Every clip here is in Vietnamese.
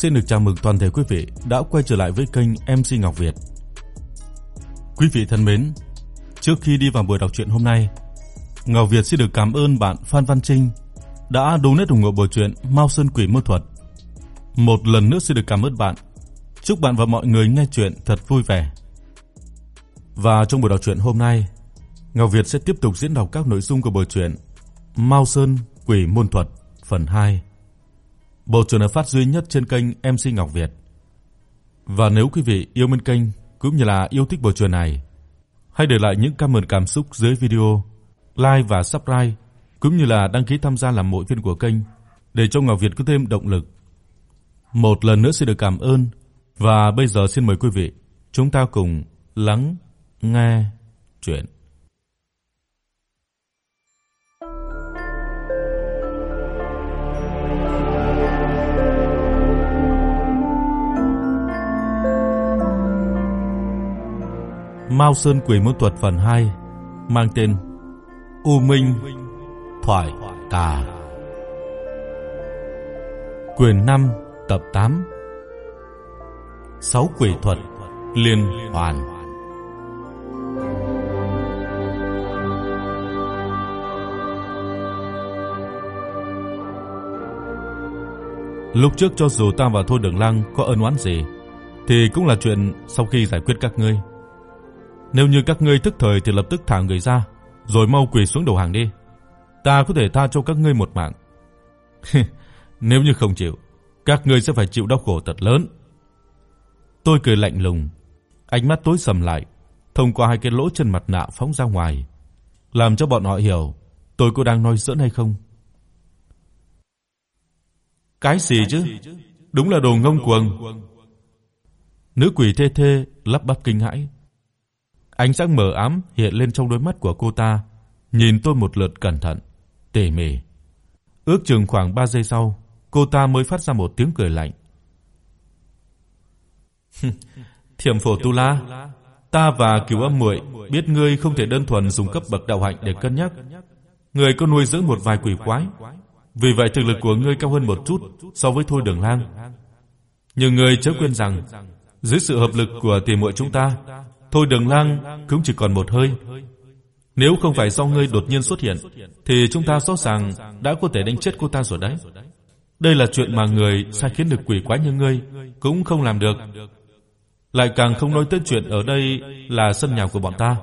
Xin được chào mừng toàn thể quý vị đã quay trở lại với kênh MC Ngọc Việt. Quý vị thân mến, trước khi đi vào buổi đọc truyện hôm nay, Ngọc Việt xin được cảm ơn bạn Phan Văn Trinh đã donate ủng hộ buổi truyện Mao Sơn Quỷ Môn Thuật. Một lần nữa xin được cảm ơn bạn. Chúc bạn và mọi người nghe truyện thật vui vẻ. Và trong buổi đọc truyện hôm nay, Ngọc Việt sẽ tiếp tục diễn đọc các nội dung của buổi truyện Mao Sơn Quỷ Môn Thuật phần 2. Bộ truyện được phát duy nhất trên kênh MC Ngọc Việt. Và nếu quý vị yêu mến kênh cũng như là yêu thích bộ truyện này, hãy để lại những comment cảm xúc dưới video, like và subscribe cũng như là đăng ký tham gia làm hội viên của kênh để cho Ngọc Việt có thêm động lực. Một lần nữa xin được cảm ơn và bây giờ xin mời quý vị chúng ta cùng lắng nghe truyện Mao Sơn Quỷ Môn Thuật phần 2 mang tên U Minh Thoại Tà. Quyền 5 tập 8. Sáu quỷ thuật liên hoàn. Lúc trước cho dù ta và Thôi Đường Lăng có ân oán gì, thì cũng là chuyện sau khi giải quyết các ngươi. Nếu như các ngươi thức thời thì lập tức thả người ra, rồi mau quỳ xuống đầu hàng đi. Ta có thể tha cho các ngươi một mạng. Nếu như không chịu, các ngươi sẽ phải chịu đau khổ thật lớn. Tôi cười lạnh lùng, ánh mắt tối sầm lại, thông qua hai cái lỗ chân mặt nạ phóng ra ngoài, làm cho bọn họ hiểu tôi có đang nói giỡn hay không. Cái gì chứ? Đúng là đồ ngông cuồng. Nữ quỷ thê thê lắp bắp kinh hãi. Ánh sáng mờ ám hiện lên trong đôi mắt của cô ta, nhìn tôi một lượt cẩn thận, tỉ mỉ. Ước chừng khoảng 3 giây sau, cô ta mới phát ra một tiếng cười lạnh. Thiểm phổ Tu La, ta và Cửu Âm Muội biết ngươi không thể đơn thuần dùng cấp bậc đạo hạnh để cân nhắc. Ngươi có nuôi dưỡng một vài quỷ quái, vì vậy thực lực của ngươi cao hơn một chút so với Thôi Đường Lang. Nhưng ngươi chớ quên rằng, dưới sự hợp lực của tỷ muội chúng ta, Thôi Đường Lang cũng chỉ còn một hơi. Nếu không phải do ngươi đột nhiên xuất hiện, thì chúng ta rõ ràng đã có thể đánh chết cô ta rồi đấy. Đây là chuyện mà người sai khiến được quỷ quái như ngươi cũng không làm được. Lại càng không nói tới chuyện ở đây là sân nhà của bọn ta.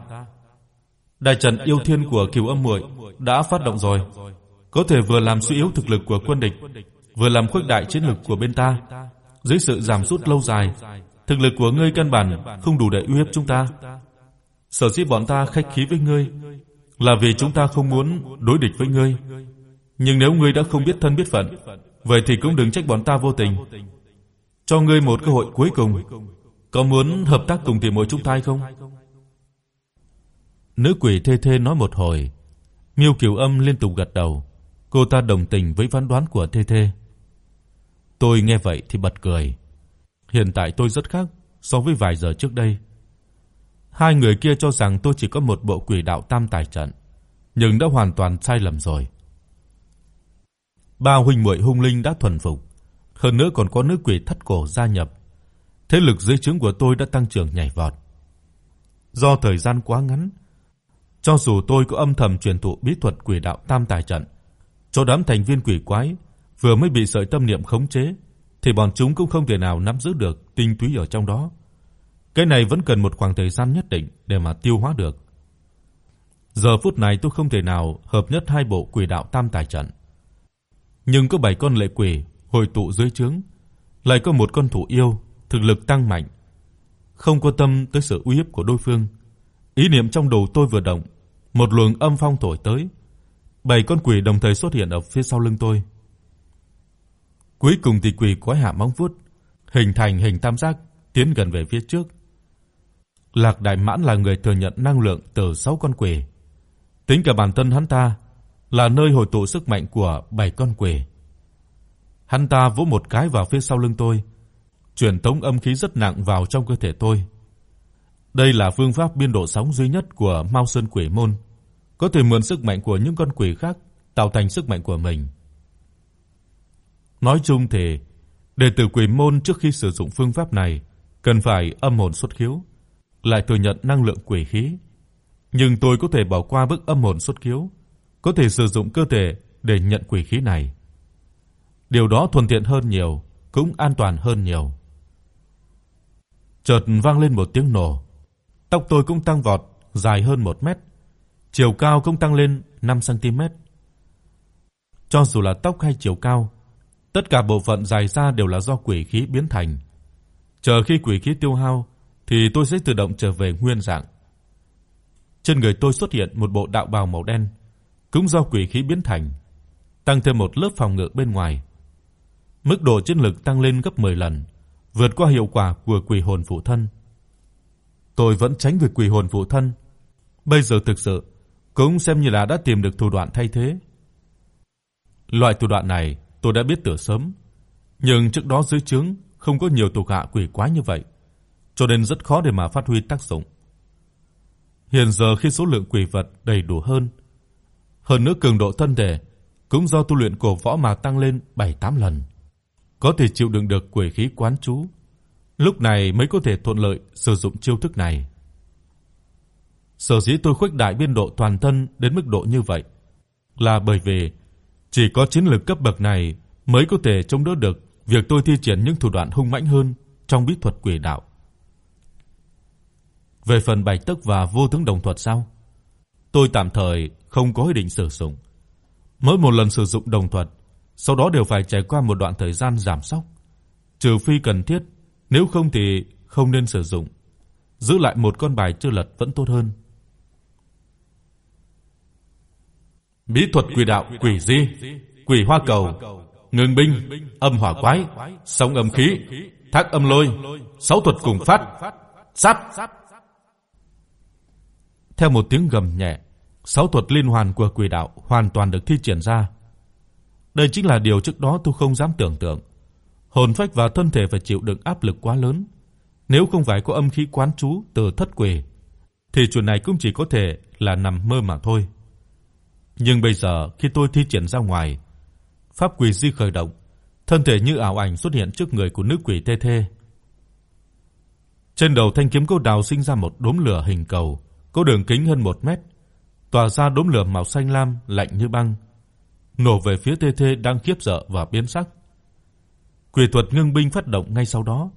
Đại trận yêu thiên của Kiều Âm Muội đã phát động rồi, có thể vừa làm suy yếu thực lực của quân địch, vừa làm khuếch đại chiến lực của bên ta. Dưới sự giảm sút lâu dài, thực lực của ngươi căn bản không đủ để uy hiếp chúng ta. Sở dĩ bọn ta khách khí với ngươi là vì chúng ta không muốn đối địch với ngươi. Nhưng nếu ngươi đã không biết thân biết phận, vậy thì cũng đừng trách bọn ta vô tình. Cho ngươi một cơ hội cuối cùng, có muốn hợp tác cùng tìm muội chúng ta hay không? Nữ quỷ thê thê nói một hồi, Miêu Kiều Âm liên tục gật đầu, cô ta đồng tình với phán đoán của thê thê. Tôi nghe vậy thì bật cười. Hiện tại tôi rất khác so với vài giờ trước đây. Hai người kia cho rằng tôi chỉ có một bộ quỷ đạo tam tài trận, nhưng đã hoàn toàn sai lầm rồi. Ba huynh muội hung linh đã thuần phục, hơn nữa còn có nữ quỷ thất cổ gia nhập. Thế lực dưới trướng của tôi đã tăng trưởng nhảy vọt. Do thời gian quá ngắn, cho dù tôi có âm thầm truyền thụ bí thuật quỷ đạo tam tài trận cho đám thành viên quỷ quái vừa mới bị sợi tâm niệm khống chế, thì bọn chúng cũng không thể nào nắm giữ được tinh túy ở trong đó. Cái này vẫn cần một khoảng thời gian nhất định để mà tiêu hóa được. Giờ phút này tôi không thể nào hợp nhất hai bộ quỷ đạo tam tài trận. Nhưng có bảy con lệ quỷ hội tụ dưới trướng, lại có một con thủ yêu thực lực tăng mạnh, không quan tâm tới sự uy hiếp của đối phương. Ý niệm trong đầu tôi vừa động, một luồng âm phong thổi tới, bảy con quỷ đồng thời xuất hiện ở phía sau lưng tôi. Cuối cùng thì quỷ quái hạ móng vuốt, hình thành hình tam giác tiến gần về phía trước. Lạc Đại Mãn là người thừa nhận năng lượng từ sáu con quỷ. Tính cả bản thân hắn ta là nơi hội tụ sức mạnh của bảy con quỷ. Hắn ta vỗ một cái vào phía sau lưng tôi, truyền tống âm khí rất nặng vào trong cơ thể tôi. Đây là phương pháp biên độ sóng duy nhất của Mao Sơn Quỷ môn, có thể mượn sức mạnh của những con quỷ khác tạo thành sức mạnh của mình. Nói chung thì Đệ tử Quỷ môn trước khi sử dụng phương pháp này cần phải âm hồn xuất khiếu, lại thừa nhận năng lượng quỷ khí. Nhưng tôi có thể bỏ qua bước âm hồn xuất khiếu, có thể sử dụng cơ thể để nhận quỷ khí này. Điều đó thuận tiện hơn nhiều, cũng an toàn hơn nhiều. Chợt vang lên một tiếng nổ. Tóc tôi cũng tăng vọt, dài hơn 1 mét, chiều cao cũng tăng lên 5 cm. Cho dù là tóc hay chiều cao, tất cả bộ phận dài ra đều là do quỷ khí biến thành. Chờ khi quỷ khí tiêu hao thì tôi sẽ tự động trở về nguyên dạng. Trên người tôi xuất hiện một bộ đạo bào màu đen, cũng do quỷ khí biến thành, tăng thêm một lớp phòng ngự bên ngoài. Mức độ chiến lực tăng lên gấp 10 lần, vượt qua hiệu quả của quỷ hồn phụ thân. Tôi vẫn tránh việc quỷ hồn phụ thân, bây giờ thực sự cũng xem như là đã tìm được thủ đoạn thay thế. Loại thủ đoạn này tôi đã biết từ sớm, nhưng trước đó dưới trướng không có nhiều thuộc hạ quỷ quái như vậy, cho nên rất khó để mà phát huy tác dụng. Hiện giờ khi số lượng quỷ vật đầy đủ hơn, hơn nữa cường độ thân thể cũng do tu luyện cổ võ mà tăng lên 7-8 lần, có thể chịu đựng được quỷ khí quán chú, lúc này mới có thể thuận lợi sử dụng chiêu thức này. Sở dĩ tôi khuếch đại biên độ toàn thân đến mức độ như vậy là bởi vì chỉ có chiến lược cấp bậc này mới có thể chống đỡ được việc tôi thi triển những thủ đoạn hung mãnh hơn trong bí thuật quỷ đạo. Về phần bạch tức và vô tướng đồng thuật sao? Tôi tạm thời không có ý định sử dụng. Mỗi một lần sử dụng đồng thuật, sau đó đều phải trải qua một đoạn thời gian giảm sóc, trừ phi cần thiết, nếu không thì không nên sử dụng. Giữ lại một con bài chưa lật vẫn tốt hơn. Bí thuật quỷ đạo quỷ di, quỷ hoa cầu, ngưng binh, âm hỏa quái, sóng âm khí, thác âm lôi, sáu thuật cùng phát, sát. Theo một tiếng gầm nhẹ, sáu thuật liên hoàn của quỷ đạo hoàn toàn được thi triển ra. Đây chính là điều trước đó tôi không dám tưởng tượng. Hồn phách và thân thể phải chịu đựng áp lực quá lớn, nếu không phải có âm khí quán chú từ thất quỷ thì chuyện này cũng chỉ có thể là nằm mơ mà thôi. Nhưng bây giờ khi tôi thi triển ra ngoài, pháp quỷ di khởi động, thân thể như ảo ảnh xuất hiện trước người của nữ quỷ Tê Thê. Trên đầu thanh kiếm cô đào sinh ra một đốm lửa hình cầu, có đường kính hơn 1 mét, tỏa ra đốm lửa màu xanh lam lạnh như băng, nổ về phía Tê Thê đang khiếp sợ và biến sắc. Quỷ thuật ngưng binh phát động ngay sau đó.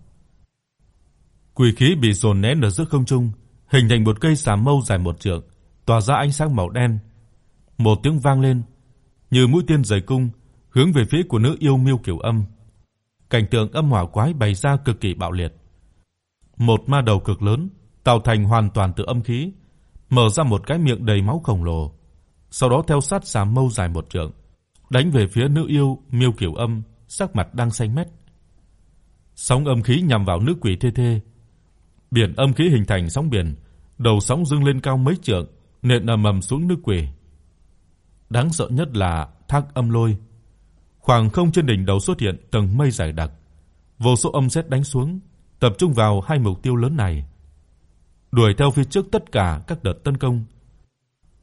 Quỷ khí bị dồn nén ở giữa không trung, hình thành một cây xà mâu dài một trượng, tỏa ra ánh sáng màu đen. Một tiếng vang lên, như mũi tên rời cung, hướng về phía của nữ yêu Miêu Kiều Âm. Cảnh tượng âm hỏa quái bày ra cực kỳ bạo liệt. Một ma đầu cực lớn, tạo thành hoàn toàn từ âm khí, mở ra một cái miệng đầy máu khổng lồ, sau đó theo sát xà mâu dài một trượng, đánh về phía nữ yêu Miêu Kiều Âm, sắc mặt đang xanh mét. Sóng âm khí nhằm vào nữ quỷ Thê Thê. Biển âm khí hình thành sóng biển, đầu sóng dâng lên cao mấy trượng, nện ầm ầm xuống nữ quỷ. Đáng sợ nhất là thác âm lôi. Khoảng không trên đỉnh đầu xuất hiện tầng mây dày đặc, vô số âm sét đánh xuống, tập trung vào hai mục tiêu lớn này. Đuổi theo phía trước tất cả các đợt tấn công.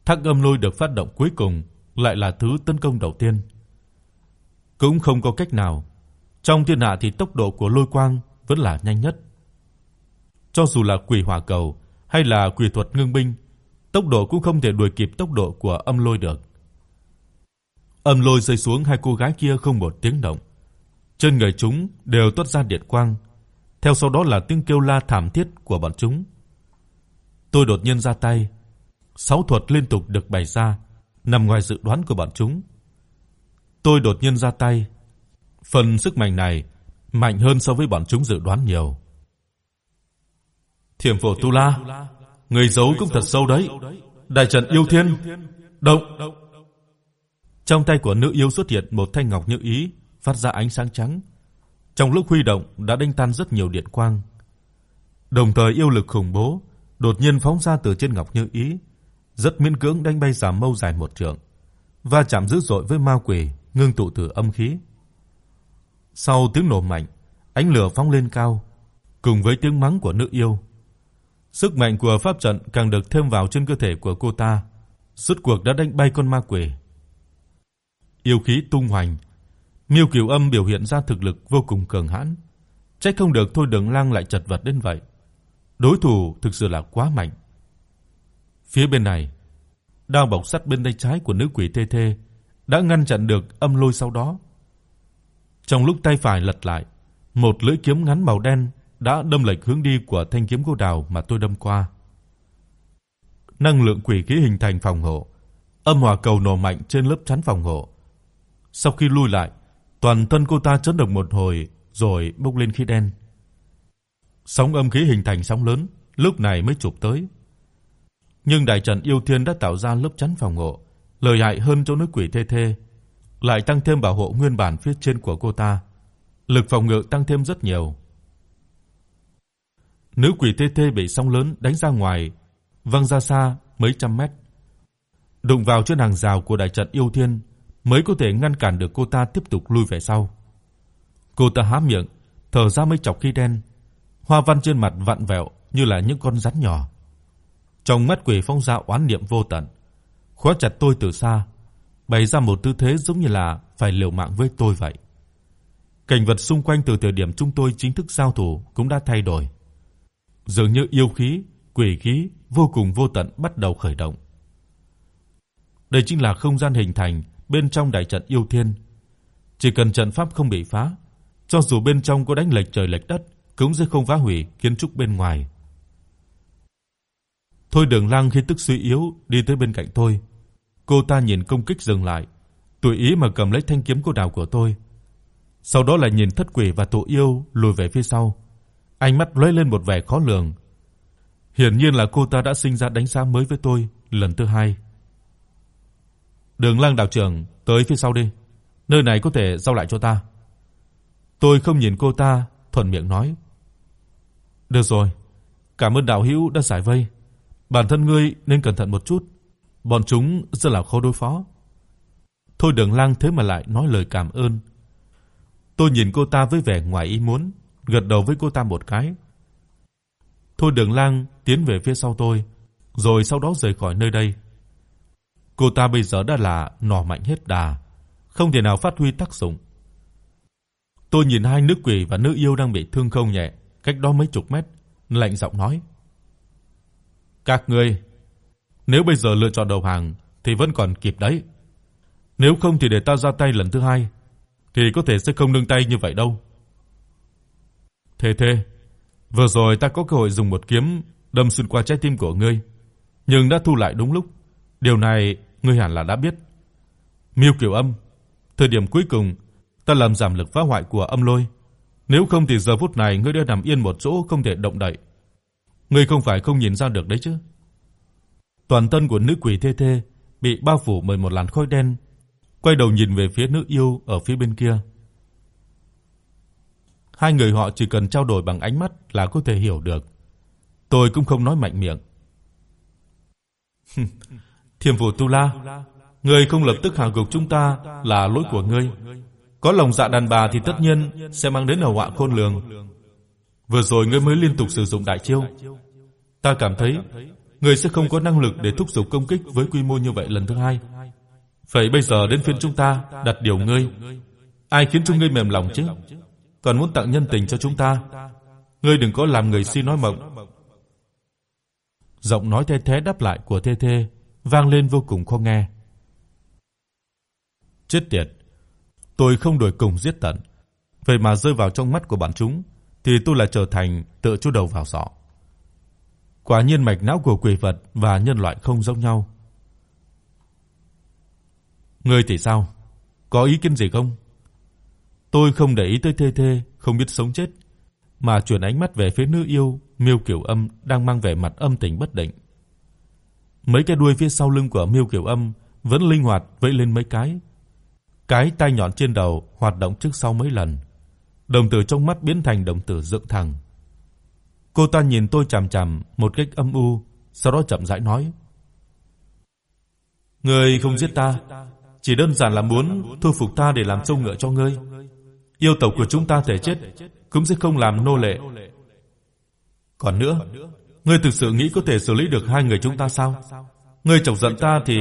Thác âm lôi được phát động cuối cùng lại là thứ tấn công đầu tiên. Cũng không có cách nào, trong thiên hạ thì tốc độ của lôi quang vẫn là nhanh nhất. Cho dù là quỷ hỏa cầu hay là quỷ thuật ngưng binh, tốc độ cũng không thể đuổi kịp tốc độ của âm lôi được. Âm lôi rơi xuống hai cô gái kia không một tiếng động. Trên người chúng đều toát ra điện quang, theo sau đó là tiếng kêu la thảm thiết của bọn chúng. Tôi đột nhiên ra tay, sáu thuật liên tục được bày ra, nằm ngoài dự đoán của bọn chúng. Tôi đột nhiên ra tay, phần sức mạnh này mạnh hơn so với bọn chúng dự đoán nhiều. Thiểm phổ Tu La, người giấu cũng thật sâu đấy. Đại trận yêu thiên, động. Trong tay của nữ yêu xuất hiện một thanh ngọc như ý, phát ra ánh sáng trắng. Trong lúc huy động đã đánh tan rất nhiều điện quang. Đồng thời yêu lực khủng bố đột nhiên phóng ra từ trên ngọc như ý, rất miễn cưỡng đánh bay giảm mâu dài một trượng, và chạm dữ dội với ma quỷ ngưng tụ từ âm khí. Sau tiếng nổ mạnh, ánh lửa phóng lên cao, cùng với tiếng mắng của nữ yêu. Sức mạnh của pháp trận càng được thêm vào trên cơ thể của cô ta, rốt cuộc đã đánh bay con ma quỷ. Yêu khí tung hoành, Miêu Kiều Âm biểu hiện ra thực lực vô cùng cường hãn, trách không được thôi Đường Lang lại chật vật đến vậy. Đối thủ thực sự là quá mạnh. Phía bên này, đao bọc sắt bên tay trái của nữ quỷ Thê Thê đã ngăn chặn được âm lôi sau đó. Trong lúc tay phải lật lại, một lưỡi kiếm ngắn màu đen đã đâm lệch hướng đi của thanh kiếm gỗ đào mà tôi đâm qua. Năng lượng quỷ khí hình thành phòng hộ, âm hỏa cầu nổ mạnh trên lớp chắn phòng hộ. Sau khi lui lại, toàn thân cô ta chấn động một hồi rồi bốc lên khí đen. Sóng âm khí hình thành sóng lớn, lúc này mới chụp tới. Nhưng đại trận yêu thiên đã tạo ra lớp chắn phòng hộ, lợi hại hơn chỗ nữ quỷ thê thê, lại tăng thêm bảo hộ nguyên bản phía trên của cô ta. Lực phòng ngự tăng thêm rất nhiều. Nữ quỷ tê tê bị sóng lớn đánh ra ngoài, văng ra xa mấy trăm mét. Đụng vào trên hàng rào của đại trận yêu thiên mới có thể ngăn cản được cô ta tiếp tục lui về sau. Cô ta há miệng, thở ra mấy chọc khí đen, hoa văn trên mặt vặn vẹo như là những con rắn nhỏ. Trong mắt quỷ phong Dạ oán niệm vô tận, khóa chặt tôi từ xa, bày ra một tư thế giống như là phải liều mạng với tôi vậy. Cảnh vật xung quanh từ thời điểm chúng tôi chính thức giao thủ cũng đã thay đổi. Dường như yêu khí, quỷ khí vô cùng vô tận bắt đầu khởi động. Đây chính là không gian hình thành bên trong đại trận yêu thiên. Chỉ cần trận pháp không bị phá, cho dù bên trong có đánh lệch trời lệch đất cũng sẽ không phá hủy kiến trúc bên ngoài. Thôi Đường Lăng khi tức suy yếu đi tới bên cạnh tôi. Cô ta nhìn công kích dừng lại, tùy ý mà cầm lấy thanh kiếm cô đào của tôi. Sau đó lại nhìn Thất Quỷ và Tổ Yêu lùi về phía sau, ánh mắt lóe lên một vẻ khó lường. Hiển nhiên là cô ta đã sinh ra đánh giá mới với tôi lần thứ hai. Đường Lăng đạo trưởng, tới phía sau đi. Nơi này có thể giao lại cho ta. Tôi không nhìn cô ta, thuận miệng nói. Được rồi, cảm ơn đạo hữu đã giải vây. Bản thân ngươi nên cẩn thận một chút, bọn chúng rất là khó đối phó. Thôi Đường Lăng thế mà lại nói lời cảm ơn. Tôi nhìn cô ta với vẻ ngoài ý muốn, gật đầu với cô ta một cái. Thôi Đường Lăng tiến về phía sau tôi, rồi sau đó rời khỏi nơi đây. Cô ta bây giờ đã là nỏ mạnh hết đà, không thể nào phát huy tác dụng. Tôi nhìn hai nữ quỷ và nữ yêu đang bị thương không nhẹ, cách đó mấy chục mét, lạnh giọng nói: "Các ngươi, nếu bây giờ lựa chọn đầu hàng thì vẫn còn kịp đấy. Nếu không thì để ta ra tay lần thứ hai, thì có thể sẽ không nương tay như vậy đâu." Thế thế, vừa rồi ta có cơ hội dùng một kiếm đâm xuyên qua trái tim của ngươi, nhưng đã thu lại đúng lúc. Điều này ngươi hẳn là đã biết. Miêu Kiều Âm, thời điểm cuối cùng ta làm giảm lực phá hoại của âm lôi, nếu không thì giờ phút này ngươi đã nằm yên một chỗ không thể động đậy. Ngươi không phải không nhìn ra được đấy chứ? Toàn thân của nữ quỷ Thê Thê bị bao phủ bởi một làn khói đen, quay đầu nhìn về phía nữ yêu ở phía bên kia. Hai người họ chỉ cần trao đổi bằng ánh mắt là có thể hiểu được. Tôi cũng không nói mạnh miệng. Thiểm Vũ Tu La, ngươi không lập tức hạ gục chúng ta là lỗi của ngươi. Có lòng dạ đàn bà thì tất nhiên sẽ mang đến hậu họa khôn lường. Vừa rồi ngươi mới liên tục sử dụng đại chiêu. Ta cảm thấy ngươi sẽ không có năng lực để thúc giục công kích với quy mô như vậy lần thứ hai. Vậy bây giờ đến phiên chúng ta đặt điều ngươi. Ai khiến chúng ngươi mềm lòng chứ? Còn muốn tặng nhân tình cho chúng ta. Ngươi đừng có làm người si nói mộng. Giọng nói the thé đáp lại của Thê Thê vang lên vô cùng khó nghe. Chết tiệt, tôi không đuổi cùng giết tận, vậy mà rơi vào trong mắt của bọn chúng thì tôi lại trở thành tự chui đầu vào sọ. Quả nhiên mạch não của quỷ vật và nhân loại không giống nhau. Ngươi thì sao? Có ý kiến gì không? Tôi không để ý tới Thê Thê không biết sống chết, mà chuyển ánh mắt về phía nữ yêu Miêu Kiều Âm đang mang vẻ mặt âm tình bất định. Mấy cái đuôi phía sau lưng của Miêu Kiều Âm vẫn linh hoạt vẫy lên mấy cái. Cái tai nhọn trên đầu hoạt động trước sau mấy lần. Đồng tử trong mắt biến thành đồng tử dựng thẳng. Cô ta nhìn tôi chằm chằm một cách âm u, sau đó chậm rãi nói: "Ngươi không giết ta, chỉ đơn giản là muốn thu phục ta để làm trâu ngựa cho ngươi. Yêu tộc của chúng ta thể chết cũng sẽ không làm nô lệ. Còn nữa, Ngươi thực sự nghĩ có thể xử lý được hai người chúng ta sao? Ngươi chọc giận ta thì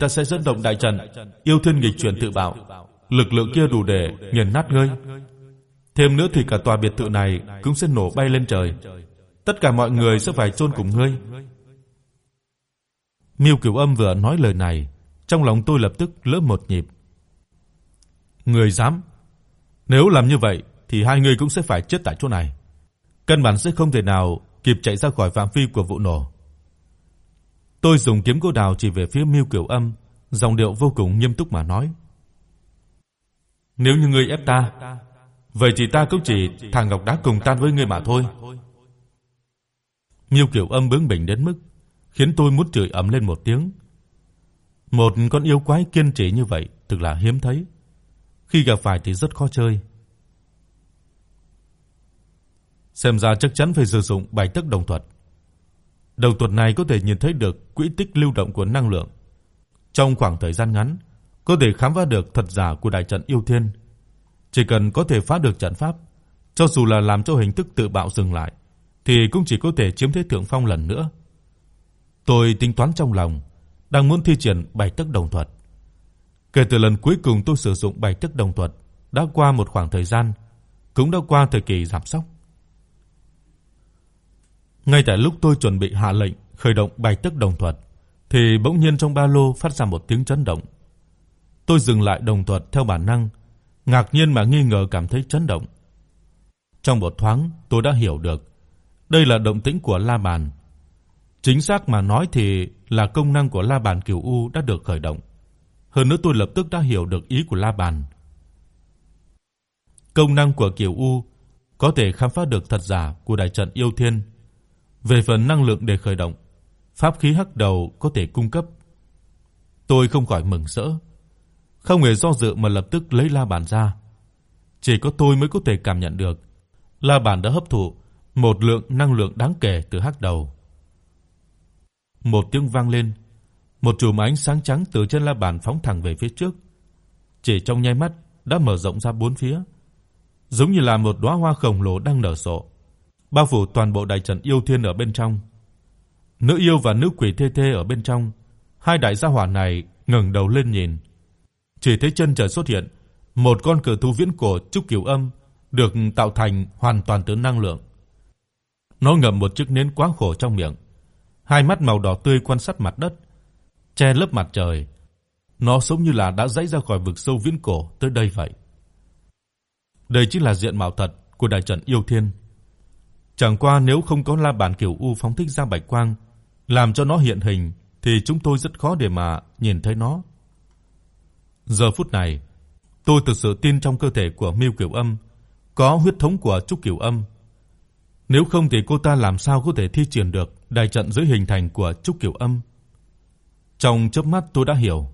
ta sẽ dẫn động đại trận, yêu thiên nghịch chuyển tự bảo, lực lượng kia đủ để nghiền nát ngươi. Thêm nữa thì cả tòa biệt thự này cũng sẽ nổ bay lên trời. Tất cả mọi người sẽ phải chôn cùng ngươi. Miêu Kiều Âm vừa nói lời này, trong lòng tôi lập tức lỡ một nhịp. Người dám? Nếu làm như vậy thì hai người cũng sẽ phải chết tại chỗ này. Căn bản sẽ không thể nào kịp chạy ra khỏi phạm vi của vụ nổ. Tôi dùng kiếm gỗ đào chỉ về phía Miêu Kiều Âm, giọng điệu vô cùng nghiêm túc mà nói: "Nếu như ngươi ép ta, vậy thì ta cũng chỉ thằng ngọc đá cùng tan với ngươi mà thôi." Miêu Kiều Âm bướng bỉnh đến mức khiến tôi muốn chửi ầm lên một tiếng. Một con yêu quái kiên trì như vậy thực là hiếm thấy. Khi gặp phải thì rất khó chơi. Xem ra chắc chắn phải sử dụng bài tức đồng thuật. Đồng thuật này có thể nhìn thấy được quỹ tích lưu động của năng lượng. Trong khoảng thời gian ngắn, có thể khám phá được thật giả của đại trận yêu thiên. Chỉ cần có thể phá được trận pháp, cho dù là làm cho hình thức tự bạo dừng lại, thì cũng chỉ có thể chiếm thế thượng phong lần nữa. Tôi tính toán trong lòng, đang muốn thi triển bài tức đồng thuật. Kể từ lần cuối cùng tôi sử dụng bài tức đồng thuật, đã qua một khoảng thời gian, cũng đã qua thời kỳ giảm sóc. Ngay tại lúc tôi chuẩn bị hạ lệnh khởi động bài tức đồng thuật, thì bỗng nhiên trong ba lô phát ra một tiếng chấn động. Tôi dừng lại đồng thuật theo bản năng, ngạc nhiên mà nghi ngờ cảm thấy chấn động. Trong một thoáng, tôi đã hiểu được, đây là động tĩnh của la bàn. Chính xác mà nói thì là công năng của la bàn Kiều U đã được khởi động. Hơn nữa tôi lập tức đã hiểu được ý của la bàn. Công năng của Kiều U có thể khám phá được thật giả của đại trận yêu thiên về phần năng lượng để khởi động, pháp khí hắc đầu có thể cung cấp. Tôi không khỏi mừng rỡ, không hề do dự mà lập tức lấy la bàn ra. Chỉ có tôi mới có thể cảm nhận được la bàn đã hấp thụ một lượng năng lượng đáng kể từ hắc đầu. Một tiếng vang lên, một chùm ánh sáng trắng từ chân la bàn phóng thẳng về phía trước. Chỉ trong nháy mắt đã mở rộng ra bốn phía, giống như là một đóa hoa khổng lồ đang nở rộ bao phủ toàn bộ đại trận yêu thiên ở bên trong. Nữ yêu và nữ quỷ thê thê ở bên trong, hai đại gia hỏa này ngẩng đầu lên nhìn, chỉ thấy chân trời xuất hiện một con cự thú viễn cổ trúc cửu âm được tạo thành hoàn toàn từ năng lượng. Nó ngậm một chiếc nến quá khổ trong miệng, hai mắt màu đỏ tươi quan sát mặt đất, che lớp mặt trời. Nó giống như là đã dãy ra khỏi vực sâu viễn cổ tới đây vậy. Đây chính là diện mạo thật của đại trận yêu thiên. Chẳng qua nếu không có La Bản kiểu U phóng thích ra bạch quang, làm cho nó hiện hình thì chúng tôi rất khó để mà nhìn thấy nó. Giờ phút này, tôi thực sự tin trong cơ thể của Miêu Kiều Âm có huyết thống của Trúc Kiều Âm. Nếu không thì cô ta làm sao có thể thi triển được đại trận dưới hình thành của Trúc Kiều Âm. Trong chớp mắt tôi đã hiểu,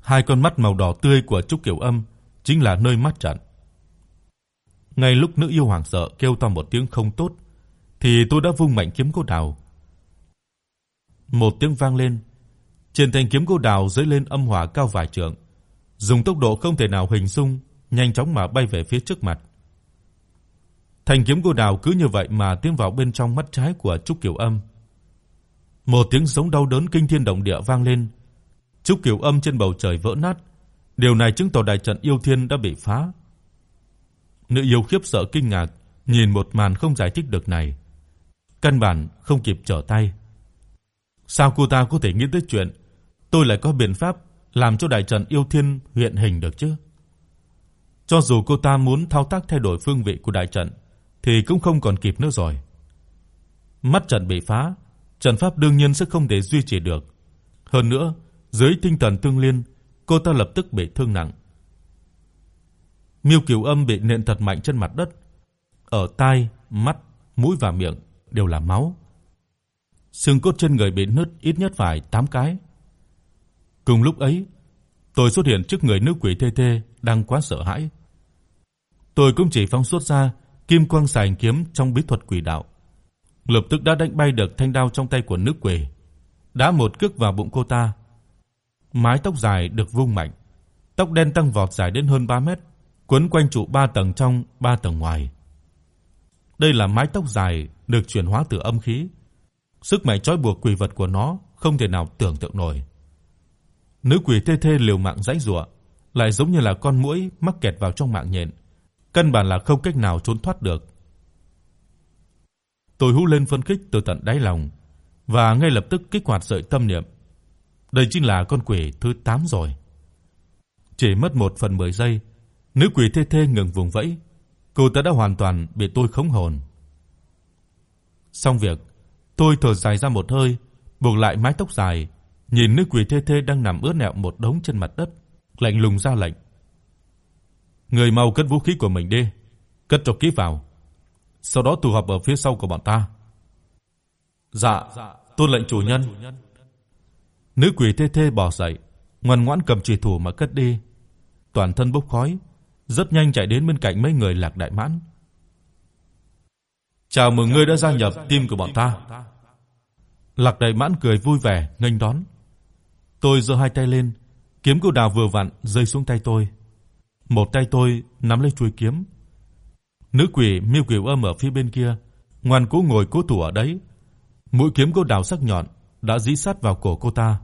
hai con mắt màu đỏ tươi của Trúc Kiều Âm chính là nơi mắt trận. Ngay lúc nữ yêu hoàng sợ kêu to một tiếng không tốt, thì tôi đã vung mạnh kiếm cô đào. Một tiếng vang lên, trên thanh kiếm cô đào giấy lên âm hỏa cao vài trượng, dùng tốc độ không thể nào hình dung, nhanh chóng mà bay về phía trước mặt. Thanh kiếm cô đào cứ như vậy mà tiến vào bên trong mắt trái của Trúc Kiều Âm. Một tiếng giống đau đớn kinh thiên động địa vang lên. Trúc Kiều Âm trên bầu trời vỡ nát, điều này chứng tỏ đại trận yêu thiên đã bị phá. Nữ yêu khiếp sợ kinh ngạc, nhìn một màn không giải thích được này. Căn bản không kịp trở tay. Sao cô ta có thể nghĩ tới chuyện tôi lại có biện pháp làm cho đại trận yêu thiên hiện hình được chứ? Cho dù cô ta muốn thao tác thay đổi phương vị của đại trận thì cũng không còn kịp nữa rồi. Mắt trận bị phá, trận pháp đương nhiên sẽ không thể duy trì được. Hơn nữa, dưới tinh thần tương liên, cô ta lập tức bị thương nặng. Miêu Kiều Âm bị nện thật mạnh trên mặt đất. Ở tai, mắt, mũi và miệng đều là máu. Xương cốt trên người bị nứt ít nhất phải 8 cái. Cùng lúc ấy, tôi xuất hiện trước người nữ quỷ thê thê đang quá sợ hãi. Tôi cũng chỉ phóng xuất ra kim quang xài kiếm trong bí thuật quỷ đạo, lập tức đã đánh bay được thanh đao trong tay của nữ quỷ, đá một cước vào bụng cô ta. Mái tóc dài được vung mạnh, tóc đen tăng vọt dài đến hơn 3 mét quấn quanh trụ 3 tầng trong, 3 tầng ngoài. Đây là mái tóc dài được chuyển hóa từ âm khí. Sức mạnh trói buộc quỷ vật của nó không thể nào tưởng tượng nổi. Nữ quỷ thê thê liều mạng giãy giụa, lại giống như là con muỗi mắc kẹt vào trong mạng nhện, căn bản là không cách nào trốn thoát được. Tôi hú lên phân khích từ tận đáy lòng và ngay lập tức kích hoạt sợi tâm niệm. Đây chính là con quỷ thứ 8 rồi. Chỉ mất 1 phần 10 giây, nữ quỷ thê thê ngừng vùng vẫy, cô ta đã hoàn toàn bị tôi khống hồn. Xong việc, tôi thở dài ra một hơi, buộc lại mái tóc dài, nhìn nữ quỷ thê thê đang nằm ướt nẹo một đống trên mặt đất, lạnh lùng ra lệnh. Người mau cất vũ khí của mình đi, cất cho kỹ vào. Sau đó tụ họp ở phía sau của bọn ta. Dạ, tôn lệnh chủ nhân. Nữ quỷ thê thê bò dậy, ngoan ngoãn cầm chùy thủ mà cất đi. Toàn thân bốc khói, rất nhanh chạy đến bên cạnh mấy người Lạc Đại Mãn. "Chào mừng ngươi đã gia nhập team của bọn ta." Lạc Đại Mãn cười vui vẻ nghênh đón. Tôi giơ hai tay lên, kiếm cô đào vừa vặn rơi xuống tay tôi. Một tay tôi nắm lấy chuôi kiếm. Nữ quỷ Miêu quỷ Âm ở phía bên kia, ngoan cố ngồi cố thủ ở đấy. Mũi kiếm cô đào sắc nhọn đã dí sát vào cổ cô ta.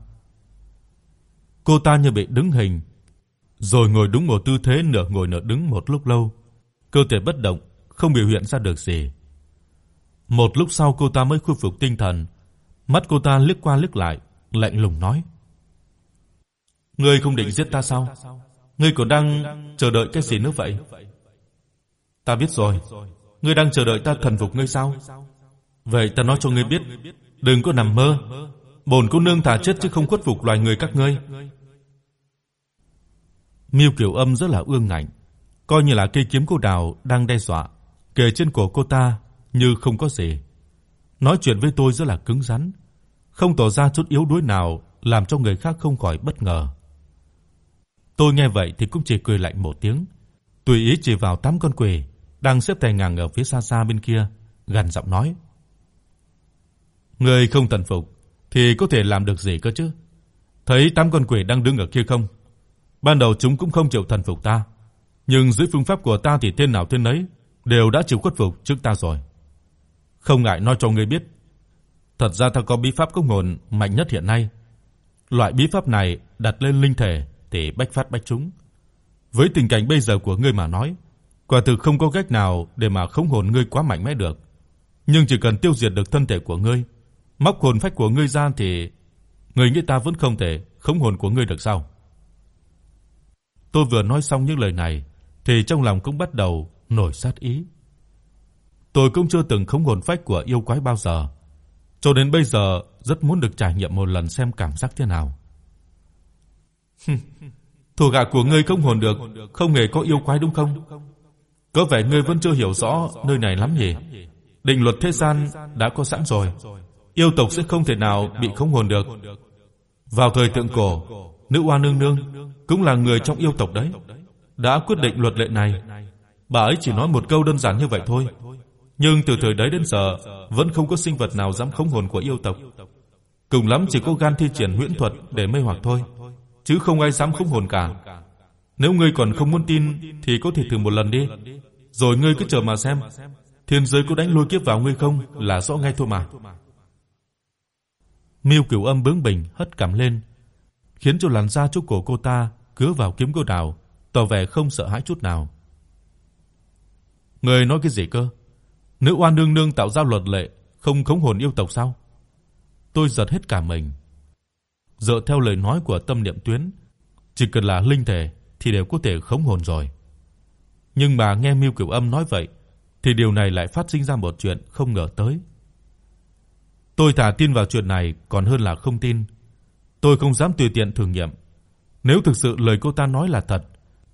Cô ta như bị đứng hình, rồi ngồi đúng một tư thế nửa ngồi nửa đứng một lúc lâu, cơ thể bất động, không biểu hiện ra được gì. Một lúc sau cô ta mới khôi phục tinh thần, mắt cô ta liếc qua liếc lại, lạnh lùng nói: "Ngươi không định giết ta sao? Ngươi còn đang chờ đợi cái gì nữa vậy?" "Ta biết rồi, ngươi đang chờ đợi ta thần phục ngươi sao? Vậy ta nói cho ngươi biết, đừng có nằm mơ, bổn cô nương thả chết chứ không khuất phục loài người các ngươi." Miêu Kiều Âm rất là ương ngạnh, coi như là cây kiếm cô đào đang đe dọa, kề trên cổ cô ta như không có gì. Nói chuyện với tôi rất là cứng rắn, không tỏ ra chút yếu đuối nào làm cho người khác không khỏi bất ngờ. Tôi nghe vậy thì cũng chỉ cười lạnh một tiếng, tùy ý chỉ vào tám con quỷ đang xếp thành ngang ở phía xa xa bên kia, gằn giọng nói: "Ngươi không tận phục thì có thể làm được gì cơ chứ? Thấy tám con quỷ đang đứng ở kia không? Ban đầu chúng cũng không chịu thần phục ta, nhưng dưới phương pháp của ta thì tên nào tên nấy đều đã chịu khuất phục trước ta rồi. Không ngại nói cho ngươi biết, thật ra ta có bí pháp công hồn mạnh nhất hiện nay. Loại bí pháp này đặt lên linh thể thì bách phát bách trúng. Với tình cảnh bây giờ của ngươi mà nói, quả thực không có cách nào để mà khống hồn ngươi quá mạnh mẽ được. Nhưng chỉ cần tiêu diệt được thân thể của ngươi, móc hồn phách của ngươi ra thì người nghĩ ta vẫn không thể khống hồn của ngươi được sao? Tôi vừa nói xong những lời này thì trong lòng cũng bắt đầu nổi sát ý. Tôi cũng chưa từng khống hồn phách của yêu quái bao giờ, cho đến bây giờ rất muốn được trải nghiệm một lần xem cảm giác thế nào. Thủ hạ của ngươi không hồn được, không hề có yêu quái đúng không? Có vẻ ngươi vẫn chưa hiểu rõ nơi này lắm nhỉ? Định luật thế gian đã có sẵn rồi, yêu tộc sẽ không thể nào bị khống hồn được. Vào thời thượng cổ, nữ oa nương nương cũng là người trong yêu tộc đấy, đã quyết định luật lệ này. Bà ấy chỉ nói một câu đơn giản như vậy thôi, nhưng từ thời đấy đến giờ vẫn không có sinh vật nào dám khống hồn của yêu tộc. Cùng lắm chỉ có gan thi triển huyễn thuật để mê hoặc thôi, chứ không ai dám khống hồn cả. Nếu ngươi còn không muốn tin thì có thể thử một lần đi, rồi ngươi cứ chờ mà xem. Thiên giới có đánh lôi kiếp vào ngươi không là rõ ngay thôi mà. Miêu Cửu Âm bướng bỉnh hất cằm lên, khiến cho làn da chỗ cổ cô ta cứa vào kiếm cô đào, tỏ vẻ không sợ hãi chút nào. Người nói cái gì cơ? Nữ oan nương nương tạo ra luật lệ, không khống hồn yêu tộc sao? Tôi giật hết cả mình. Dựa theo lời nói của Tâm Niệm Tuyến, chỉ cần là linh thể thì đều có thể khống hồn rồi. Nhưng mà nghe Miêu Cửu Âm nói vậy, thì điều này lại phát sinh ra một chuyện không ngờ tới. Tôi thà tin vào chuyện này còn hơn là không tin. Tôi không dám tùy tiện thử nghiệm. Nếu thực sự lời cô ta nói là thật,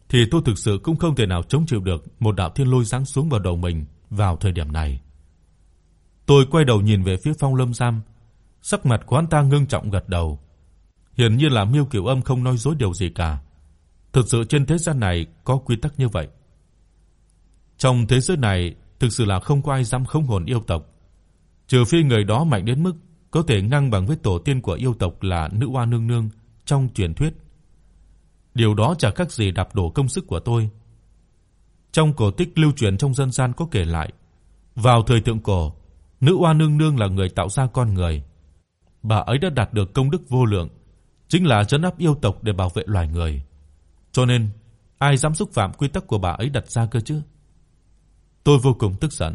thì tôi thực sự cũng không thể nào chống chịu được một đạo thiên lôi giáng xuống vào đầu mình vào thời điểm này. Tôi quay đầu nhìn về phía Phong Lâm Giam, sắc mặt của hắn ta ngưng trọng gật đầu. Hiển nhiên là Miêu Kiều Âm không nói dối điều gì cả. Thực sự trên thế gian này có quy tắc như vậy. Trong thế giới này, thực sự là không có ai dám khống hồn yêu tộc, trừ phi người đó mạnh đến mức có thể ngang bằng với tổ tiên của yêu tộc là nữ oa nương nương trong truyền thuyết. Điều đó chẳng khác gì đạp đổ công sức của tôi. Trong cổ tích lưu truyền trong dân gian có kể lại, vào thời thượng cổ, nữ oa nương nương là người tạo ra con người. Bà ấy đã đạt được công đức vô lượng, chính là trấn áp yêu tộc để bảo vệ loài người. Cho nên, ai dám xúc phạm quy tắc của bà ấy đặt ra cơ chứ? Tôi vô cùng tức giận.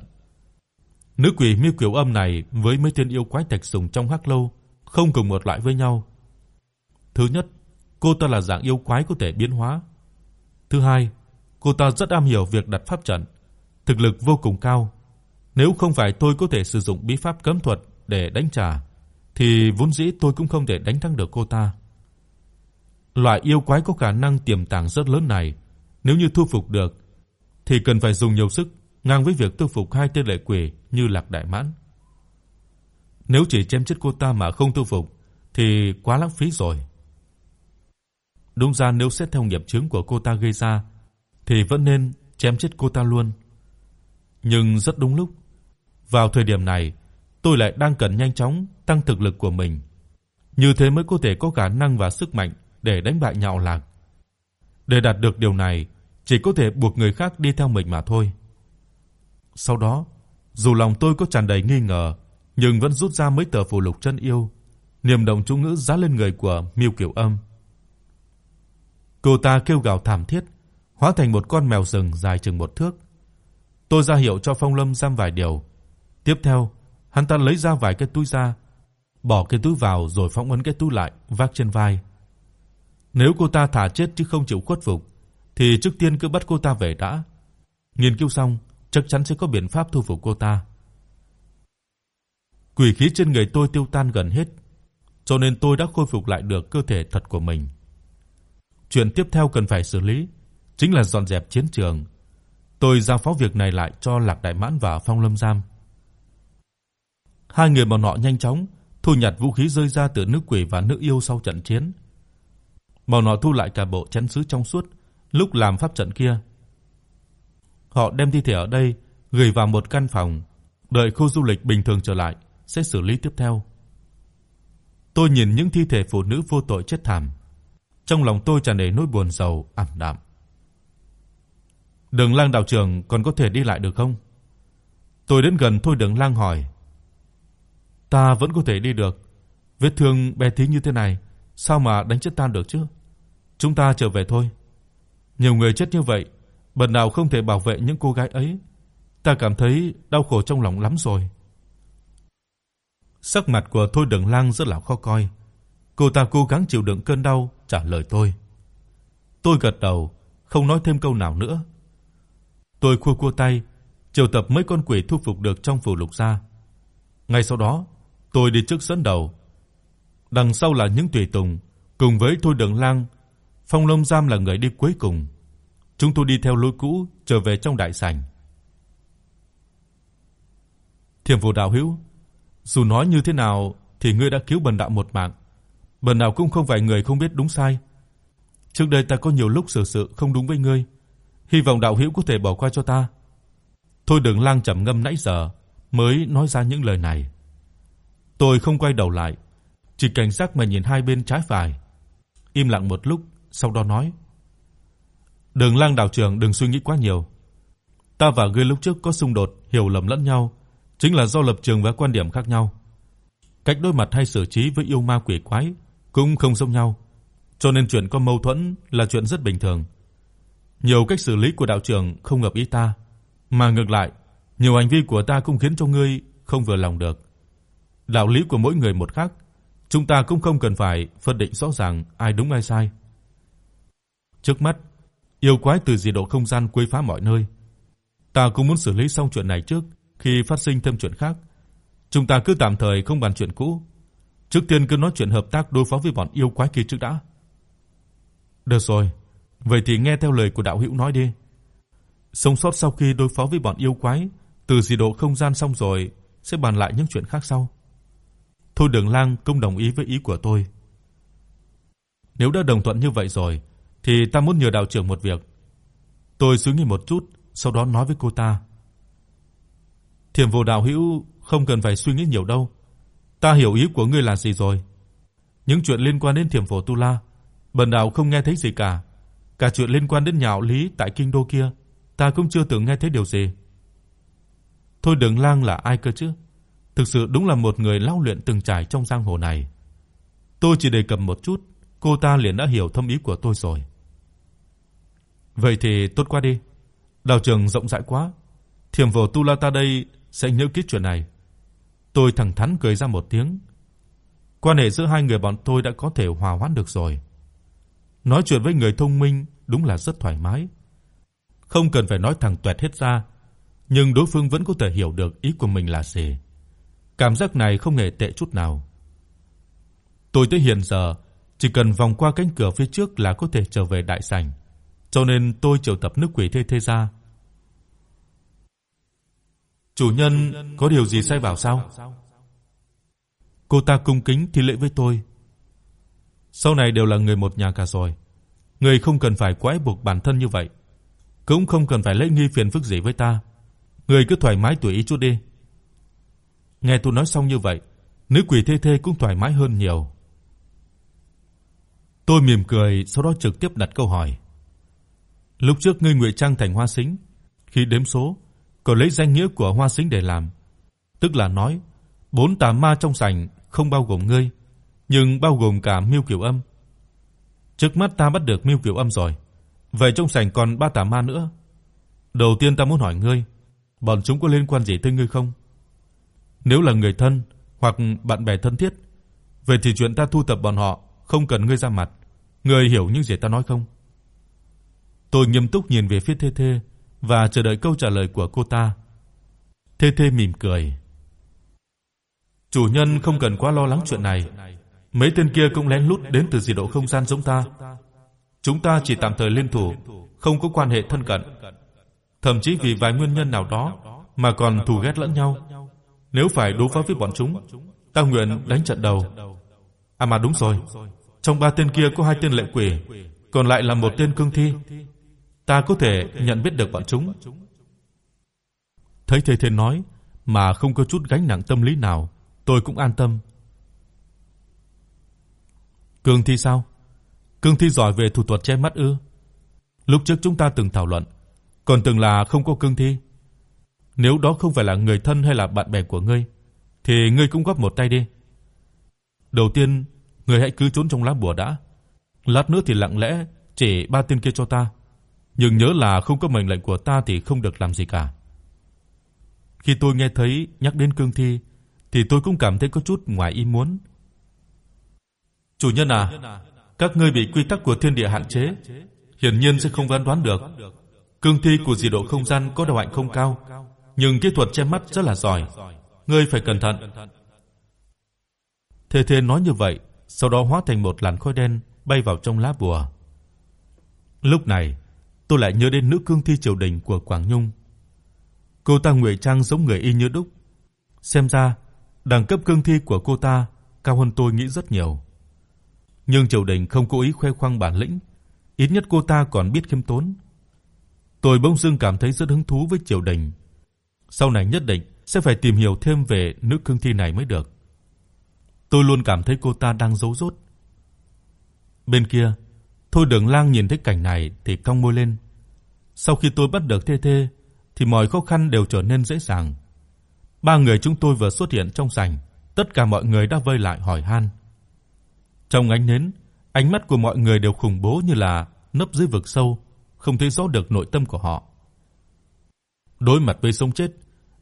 Nữ quỷ Miêu Kiều Âm này với mấy tên yêu quái thạch sùng trong hắc lâu không cùng một loại với nhau. Thứ nhất, cô ta là dạng yêu quái có thể biến hóa. Thứ hai, cô ta rất am hiểu việc đặt pháp trận, thực lực vô cùng cao. Nếu không phải tôi có thể sử dụng bí pháp cấm thuật để đánh trả thì vốn dĩ tôi cũng không thể đánh thắng được cô ta. Loại yêu quái có khả năng tiềm tàng rất lớn này, nếu như thu phục được thì cần phải dùng nhiều sức, ngang với việc thu phục hai tên lệ quỷ như Lạc Đại Mãn. Nếu chỉ chém chết cô ta mà không thu phục thì quá lãng phí rồi. Đúng ra nếu xét theo nghiệp chướng của cô ta gây ra thì vẫn nên chém chết cô ta luôn. Nhưng rất đúng lúc, vào thời điểm này, tôi lại đang cần nhanh chóng tăng thực lực của mình. Như thế mới có thể có khả năng và sức mạnh để đánh bại Nhạo Lạc. Để đạt được điều này, chỉ có thể buộc người khác đi theo mình mà thôi. Sau đó, dù lòng tôi có tràn đầy nghi ngờ, nhưng vẫn rút ra mấy tờ phù lục chân yêu, niệm động chú ngữ giá lên người của Miêu Kiều Âm. Cô ta kêu gào thảm thiết, hóa thành một con mèo rừng dài chừng một thước. Tôi ra hiệu cho Phong Lâm giam vài điều. Tiếp theo, hắn ta lấy ra vài cái túi ra, bỏ cái túi vào rồi phóng ấn cái túi lại vác trên vai. Nếu cô ta thả chết chứ không chịu khuất phục thì trước tiên cứ bắt cô ta về đã. Nghiên cứu xong, chắc chắn sẽ có biện pháp thu phục cô ta. Quỷ khí trên người tôi tiêu tan gần hết, cho nên tôi đã khôi phục lại được cơ thể thật của mình. Chuyện tiếp theo cần phải xử lý chính là dọn dẹp chiến trường. Tôi giao phó việc này lại cho Lạc Đại Mãn và Phong Lâm Giam. Hai người bọn họ nhanh chóng thu nhặt vũ khí rơi ra từ nữ quỷ và nữ yêu sau trận chiến. Bọn họ thu lại cả bộ chấn sứ trong suốt lúc làm pháp trận kia. Họ đem thi thể ở đây gửi vào một căn phòng, đợi khu du lịch bình thường trở lại sẽ xử lý tiếp theo. Tôi nhìn những thi thể phụ nữ vô tội chết thảm, trong lòng tôi tràn đầy nỗi buồn rầu ảm đạm. Đường Lang đạo trưởng còn có thể đi lại được không? Tôi đến gần Thôi Đường Lang hỏi. Ta vẫn có thể đi được. Vết thương bé tí như thế này, sao mà đánh chết ta được chứ? Chúng ta trở về thôi. Nhiều người chết như vậy, bần nào không thể bảo vệ những cô gái ấy. Ta cảm thấy đau khổ trong lòng lắm rồi. Sắc mặt của Thôi Đường Lang rất là khó coi. Cô ta cố gắng chịu đựng cơn đau trả lời tôi. Tôi gật đầu, không nói thêm câu nào nữa. Tôi khua khua tay, triệu tập mấy con quỷ thu phục được trong phủ lục gia. Ngay sau đó, tôi đi trước dẫn đầu. Đằng sau là những tùy tùng, cùng với Thôi Đường Lang, Phong Long Giam là người đi cuối cùng. Chúng tôi đi theo lối cũ trở về trong đại sảnh. Thiểm Vũ đạo hữu, dù nói như thế nào thì ngươi đã cứu bần đạo một mạng. Bần đạo cũng không phải người không biết đúng sai. Trước đây ta có nhiều lúc xử sự không đúng với ngươi, hy vọng đạo hữu có thể bỏ qua cho ta. Thôi đừng lang trầm ngâm nãy giờ mới nói ra những lời này. Tôi không quay đầu lại, chỉ cảnh giác mà nhìn hai bên trái phải. Im lặng một lúc, sau đó nói: "Đường Lang đạo trưởng đừng suy nghĩ quá nhiều. Ta và ngươi lúc trước có xung đột, hiểu lầm lẫn nhau, chính là do lập trường và quan điểm khác nhau. Cách đối mặt hay xử trí với yêu ma quỷ quái cũng không giống nhau, cho nên chuyện có mâu thuẫn là chuyện rất bình thường. Nhiều cách xử lý của đạo trưởng không hợp ý ta, mà ngược lại, nhiều hành vi của ta cũng khiến cho ngươi không vừa lòng được. Đạo lý của mỗi người một khác, chúng ta cũng không cần phải phân định rõ ràng ai đúng ai sai. Trước mắt, yêu quái từ dị độ không gian quấy phá mọi nơi. Ta cũng muốn xử lý xong chuyện này trước khi phát sinh thêm chuyện khác. Chúng ta cứ tạm thời không bàn chuyện cũ, trước tiên cứ nói chuyện hợp tác đối phó với bọn yêu quái kia trước đã. Được rồi, vậy thì nghe theo lời của đạo hữu nói đi. Sống sót sau khi đối phó với bọn yêu quái, từ dị độ không gian xong rồi sẽ bàn lại những chuyện khác sau. Thôi Đường Lang cũng đồng ý với ý của tôi. Nếu đã đồng thuận như vậy rồi thì ta muốn nhờ đạo trưởng một việc. Tôi suy nghĩ một chút, sau đó nói với cô ta. Thiểm Vô đạo hữu không cần phải suy nghĩ nhiều đâu. Ta hiểu ý của ngươi là gì rồi. Những chuyện liên quan đến Thiểm Phổ Tu La, bần đạo không nghe thấy gì cả. Cả chuyện liên quan đến nhạo lý tại kinh đô kia, ta cũng chưa từng nghe thấy điều gì. Thôi Đường Lang là ai cơ chứ? Thực sự đúng là một người lao luyện từng trải trong giang hồ này. Tôi chỉ đề cập một chút, cô ta liền đã hiểu thâm ý của tôi rồi. Vậy thì tốt quá đi. đào trường rộng rãi quá. Thiểm vô tu la ta đây sẽ nhớ kỹ chuyện này. Tôi thẳng thắn cười ra một tiếng. Quan hệ giữa hai người bọn tôi đã có thể hòa hoãn được rồi. Nói chuyện với người thông minh đúng là rất thoải mái. Không cần phải nói thẳng toẹt hết ra, nhưng đối phương vẫn có thể hiểu được ý của mình là gì. Cảm giác này không hề tệ chút nào. Tôi tới hiện giờ chỉ cần vòng qua cánh cửa phía trước là có thể trở về đại sảnh, cho nên tôi triệu tập nước quỷ thê thê ra. Chủ nhân có điều gì sai bảo sao? Cô ta cung kính thi lễ với tôi. Sau này đều là người một nhà cả rồi, người không cần phải quái buộc bản thân như vậy, cũng không cần phải lễ nghi phiền phức gì với ta. Người cứ thoải mái tùy ý chút đi. Nghe tôi nói xong như vậy, nữ quỷ thê thê cũng thoải mái hơn nhiều. Tôi mỉm cười, sau đó trực tiếp đặt câu hỏi. Lúc trước ngươi ngụy trang thành hoa sính, khi đếm số, có lấy danh nghĩa của hoa sính để làm, tức là nói bốn tà ma trong sảnh không bao gồm ngươi, nhưng bao gồm cả Miêu Kiều Âm. Trước mắt ta bắt được Miêu Kiều Âm rồi, vậy trong sảnh còn ba tà ma nữa. Đầu tiên ta muốn hỏi ngươi, bọn chúng có liên quan gì tới ngươi không? Nếu là người thân hoặc bạn bè thân thiết, vậy thì chuyện ta thu thập bọn họ không cần ngươi ra mặt. Ngươi hiểu những gì ta nói không? Tôi nghiêm túc nhìn về phía Thê Thê và chờ đợi câu trả lời của cô ta. Thê Thê mỉm cười. Chủ nhân không cần quá lo lắng chuyện này. Mấy tên kia cũng lén lút đến từ dị độ không gian giống ta. Chúng ta chỉ tạm thời liên thủ, không có quan hệ thân cận. Thậm chí vì vài nguyên nhân nào đó mà còn thù ghét lẫn nhau. Nếu phải đối phó với bọn chúng, ta nguyện đánh trận đầu. À mà đúng rồi, trong ba tên kia có hai tên lệ quỷ, còn lại là một tên cương thi. Ta có thể nhận biết được bọn chúng. Thấy Thề Thề nói mà không có chút gánh nặng tâm lý nào, tôi cũng an tâm. Cương thi sao? Cương thi giỏi về thủ thuật che mắt ư? Lúc trước chúng ta từng thảo luận, còn từng là không có cương thi. Nếu đó không phải là người thân hay là bạn bè của ngươi, thì ngươi cũng góp một tay đi. Đầu tiên, ngươi hãy cứ trốn trong lá bùa đã. Lát nữa thì lặng lẽ chỉ ba tên kia cho ta. Nhưng nhớ là không có mệnh lệnh của ta thì không được làm gì cả. Khi tôi nghe thấy nhắc đến cương thi thì tôi cũng cảm thấy có chút ngoài ý muốn. Chủ nhân à, các ngươi bị quy tắc của thiên địa hạn chế, hiển nhiên sẽ không đoán đoán được. Cương thi của dị độ không gian có đạo hạnh không cao, nhưng kỹ thuật che mắt rất là giỏi, ngươi phải cẩn thận. Thề Thề nói như vậy, sau đó hóa thành một làn khói đen bay vào trong lá bùa. Lúc này, tôi lại nhớ đến nữ cương thi triều đình của Quảng Nhung. Cô ta ngụy trang giống người y như đúc. Xem ra, đẳng cấp cương thi của cô ta cao hơn tôi nghĩ rất nhiều. Nhưng triều đình không cố ý khoe khoang bản lĩnh, ít nhất cô ta còn biết khiêm tốn. Tôi bỗng dưng cảm thấy rất hứng thú với triều đình. Sau này nhất định sẽ phải tìm hiểu thêm về nữ cương thi này mới được. Tôi luôn cảm thấy cô ta đang giấu giốt. Bên kia, Thôi Đường Lang nhìn thấy cảnh này thì cong môi lên. Sau khi tôi bắt được Thê Thê thì mọi khó khăn đều trở nên dễ dàng. Ba người chúng tôi vừa xuất hiện trong sảnh, tất cả mọi người đã vây lại hỏi han. Trong ánh nến, ánh mắt của mọi người đều khủng bố như là nấp dưới vực sâu, không thấy rõ được nội tâm của họ. Đối mặt với sống chết,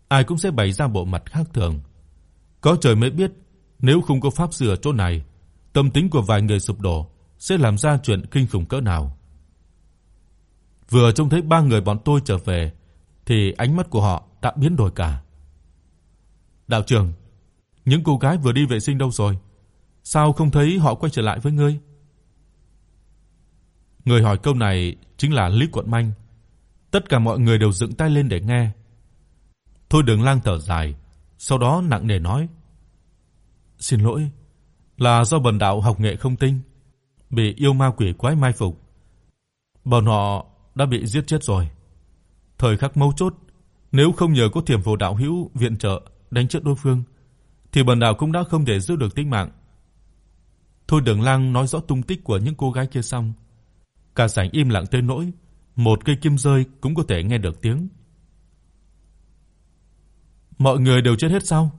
ai cũng sẽ bày ra bộ mặt khác thường. Có trời mới biết, nếu không có pháp sư ở chỗ này, tâm tính của vài người sụp đổ sẽ làm ra chuyện kinh khủng cỡ nào. Vừa trông thấy ba người bọn tôi trở về thì ánh mắt của họ đã biến đổi cả. "Đạo trưởng, những cô gái vừa đi vệ sinh đâu rồi? Sao không thấy họ quay trở lại với ngươi?" Người hỏi câu này chính là Lý Quận Manh. Tất cả mọi người đều dựng tai lên để nghe. Thôi Đường Lang thở dài, sau đó nặng nề nói: "Xin lỗi, là do bần đạo học nghệ không tinh, bị yêu ma quỷ quái mai phục. Bọn họ đã bị giết chết rồi. Thời khắc mấu chốt, nếu không nhờ có Thiểm vô đạo hữu viện trợ đánh chết đối phương, thì bần đạo cũng đã không thể giữ được tính mạng. Thôi Đường Lang nói rõ tung tích của những cô gái kia xong, cả sảnh im lặng tới nỗi một cây kim rơi cũng có thể nghe được tiếng. Mọi người đều chết hết sao?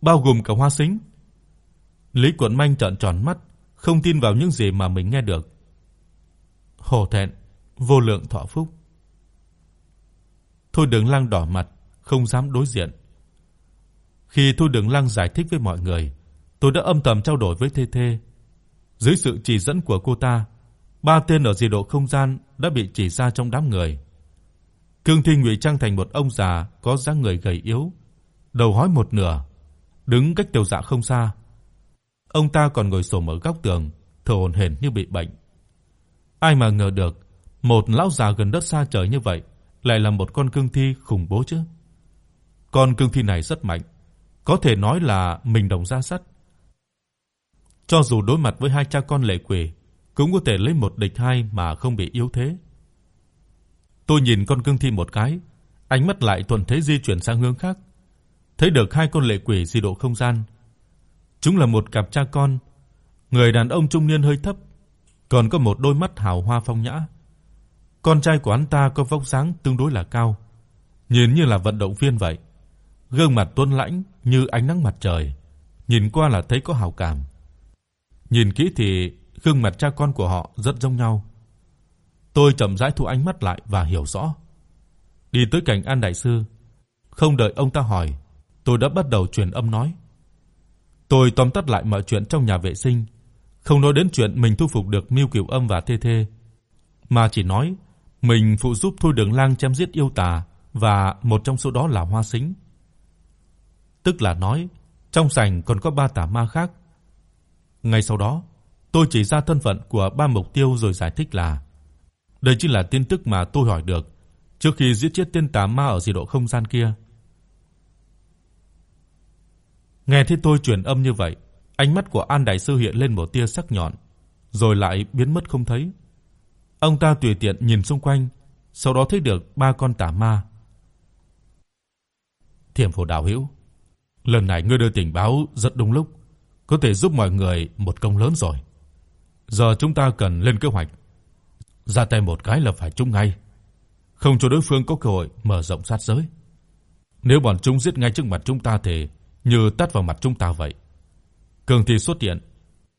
Bao gồm cả Hoa Sính. Lý Quận Minh trợn tròn mắt, không tin vào những gì mà mình nghe được. Hổ thẹn, vô lượng thọ phúc. Thôi Đường Lăng đỏ mặt, không dám đối diện. Khi Thôi Đường Lăng giải thích với mọi người, tôi đã âm thầm trao đổi với Thê Thê. Dưới sự chỉ dẫn của cô ta, ba tên ở dị độ không gian đã bị chỉ ra trong đám người. Cương Thi ngụy trang thành một ông già có dáng người gầy yếu, đầu hói một nửa, đứng cách Tiểu Dạ không xa. Ông ta còn ngồi xổm ở góc tường, thở hổn hển như bị bệnh. Ai mà ngờ được, một lão già gần đất xa trời như vậy lại là một con cương thi khủng bố chứ. Con cương thi này rất mạnh, có thể nói là mình đồng ra sắt. Cho dù đối mặt với hai cha con lệ quỷ, cũng có thể lấy một địch hai mà không bị yếu thế. Tôi nhìn con cương thi một cái, ánh mắt lại thuận thế di chuyển sang hướng khác, thấy được hai con lệ quỷ di độ không gian. Chúng là một cặp cha con, người đàn ông trung niên hơi thấp, còn có một đôi mắt hào hoa phong nhã. Con trai của hắn ta có vóc dáng tương đối là cao, nhìn như là vận động viên vậy. Gương mặt tuấn lãnh như ánh nắng mặt trời, nhìn qua là thấy có hảo cảm. Nhìn kỹ thì gương mặt cha con của họ rất giống nhau. Tôi chậm rãi thu ánh mắt lại và hiểu rõ. Đi tới cạnh An đại sư, không đợi ông ta hỏi, tôi đã bắt đầu truyền âm nói. Tôi tóm tắt lại mọi chuyện trong nhà vệ sinh, không nói đến chuyện mình thu phục được Miêu Kiều Âm và Thê Thê, mà chỉ nói mình phụ giúp Thôi Đường Lang chém giết yêu tà và một trong số đó là Hoa Sính. Tức là nói, trong sảnh còn có ba tà ma khác. Ngay sau đó, tôi chỉ ra thân phận của ba mục tiêu rồi giải thích là đây chính là tin tức mà tôi hỏi được trước khi giết chết tên tà ma ở dị độ không gian kia. Nghe thấy tôi truyền âm như vậy, ánh mắt của An đại sư hiện lên một tia sắc nhọn, rồi lại biến mất không thấy. Ông ta tùy tiện nhìn xung quanh, sau đó thấy được ba con tà ma. Thiểm Phổ đạo hữu, lần này ngươi đưa tình báo rất đúng lúc, có thể giúp mọi người một công lớn rồi. Giờ chúng ta cần lên kế hoạch. Ra tay một cái là phải trúng ngay, không cho đối phương có cơ hội mở rộng sát giới. Nếu bọn chúng giết ngay trước mặt chúng ta thì như tát vào mặt chúng ta vậy. Cường thi xuất hiện,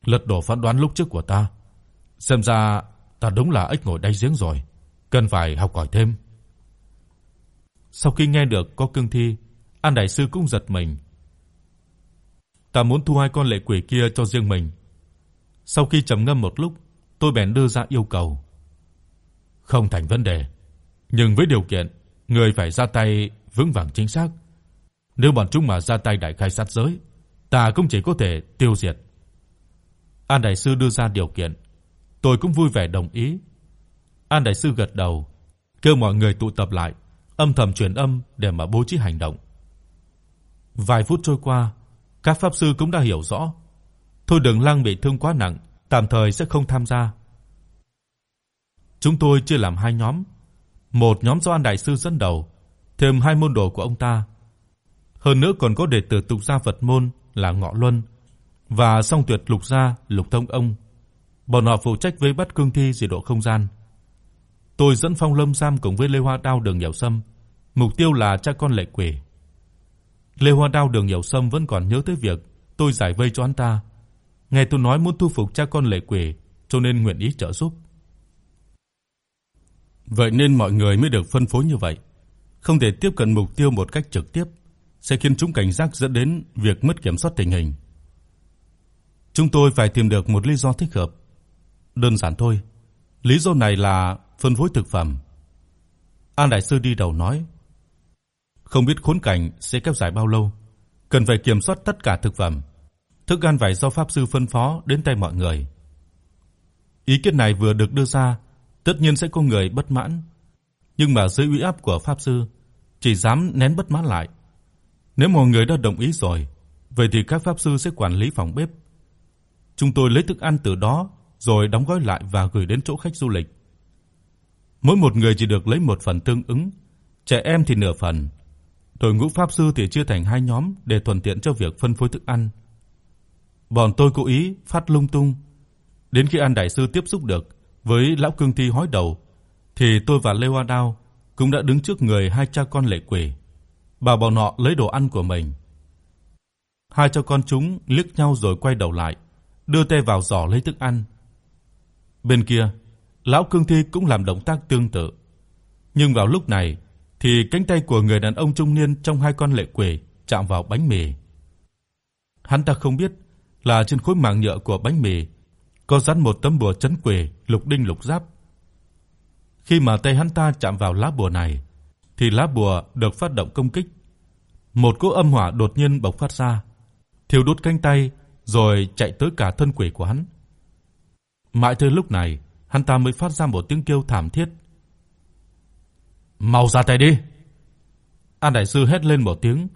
lật đổ phán đoán lúc trước của ta. Xem ra ta đúng là ếch ngồi đáy giếng rồi, cần phải học hỏi thêm. Sau khi nghe được có cương thi, An đại sư cũng giật mình. Ta muốn thu hai con lệ quỷ kia cho riêng mình. Sau khi trầm ngâm một lúc, tôi bèn đưa ra yêu cầu. Không thành vấn đề, nhưng với điều kiện người phải ra tay vững vàng chính xác. Nếu bọn chúng mà ra tay đại khai sát giới, ta cũng chỉ có thể tiêu diệt. An đại sư đưa ra điều kiện, tôi cũng vui vẻ đồng ý. An đại sư gật đầu, kêu mọi người tụ tập lại, âm thầm truyền âm để mà bố trí hành động. Vài phút trôi qua, các pháp sư cũng đã hiểu rõ, Thôi Đường Lăng bị thương quá nặng, tạm thời sẽ không tham gia. Chúng tôi chia làm hai nhóm, một nhóm do An đại sư dẫn đầu, thêm hai môn đồ của ông ta. Hơn nữa còn có đệ tử tục gia Phật môn là Ngọ Luân và Song Tuyệt Lục gia Lục Thông ông. Bọn họ phụ trách với bắt cương thi dị độ không gian. Tôi dẫn Phong Lâm Sam cùng với Lê Hoa Đao Đường Nhậu Sâm, mục tiêu là cha con lệ quỷ. Lê Hoa Đao Đường Nhậu Sâm vẫn còn nhớ tới việc tôi giải vây cho hắn ta. Nghe tôi nói muốn thu phục cha con lệ quỷ, cho nên nguyện ý trợ giúp. Vậy nên mọi người mới được phân phối như vậy, không thể tiếp cận mục tiêu một cách trực tiếp sẽ khiến chúng cảnh giác dẫn đến việc mất kiểm soát tình hình. Chúng tôi phải tìm được một lý do thích hợp. Đơn giản thôi, lý do này là phân phối thực phẩm. An đại sư đi đầu nói, không biết khốn cảnh sẽ kéo dài bao lâu, cần phải kiểm soát tất cả thực phẩm. Thức ăn phải do pháp sư phân phó đến tay mọi người. Ý kiến này vừa được đưa ra, tất nhiên sẽ có người bất mãn, nhưng mà dưới uy áp của pháp sư, chỉ dám nén bất mãn lại. Nếu mọi người đã đồng ý rồi, vậy thì các pháp sư sẽ quản lý phòng bếp. Chúng tôi lấy thức ăn từ đó rồi đóng gói lại và gửi đến chỗ khách du lịch. Mỗi một người chỉ được lấy một phần tương ứng, trẻ em thì nửa phần. Đội ngũ pháp sư thì chia thành hai nhóm để thuận tiện cho việc phân phối thức ăn. Bọn tôi cố ý phát lung tung. Đến khi An đại sư tiếp xúc được với lão cương thi hói đầu thì tôi và Lê Hoa Đao cũng đã đứng trước người hai cha con lệ quỷ bảo bọn họ lấy đồ ăn của mình. Hai cha con chúng liếc nhau rồi quay đầu lại, đưa tay vào giỏ lấy thức ăn. Bên kia, lão cương thi cũng làm động tác tương tự. Nhưng vào lúc này thì cánh tay của người đàn ông trung niên trong hai con lệ quỷ chạm vào bánh mì. Hắn ta không biết là trên khối màng nhựa của bánh mì có dán một tấm bùa trấn quỷ lục đinh lục giáp. Khi mà tay hắn ta chạm vào lá bùa này thì lá bùa được phát động công kích. Một cỗ âm hỏa đột nhiên bộc phát ra, thiêu đốt cánh tay rồi chạy tới cả thân quỷ của hắn. Mãi tới lúc này, hắn ta mới phát ra một tiếng kêu thảm thiết. "Mau ra tay đi!" An đại sư hét lên một tiếng.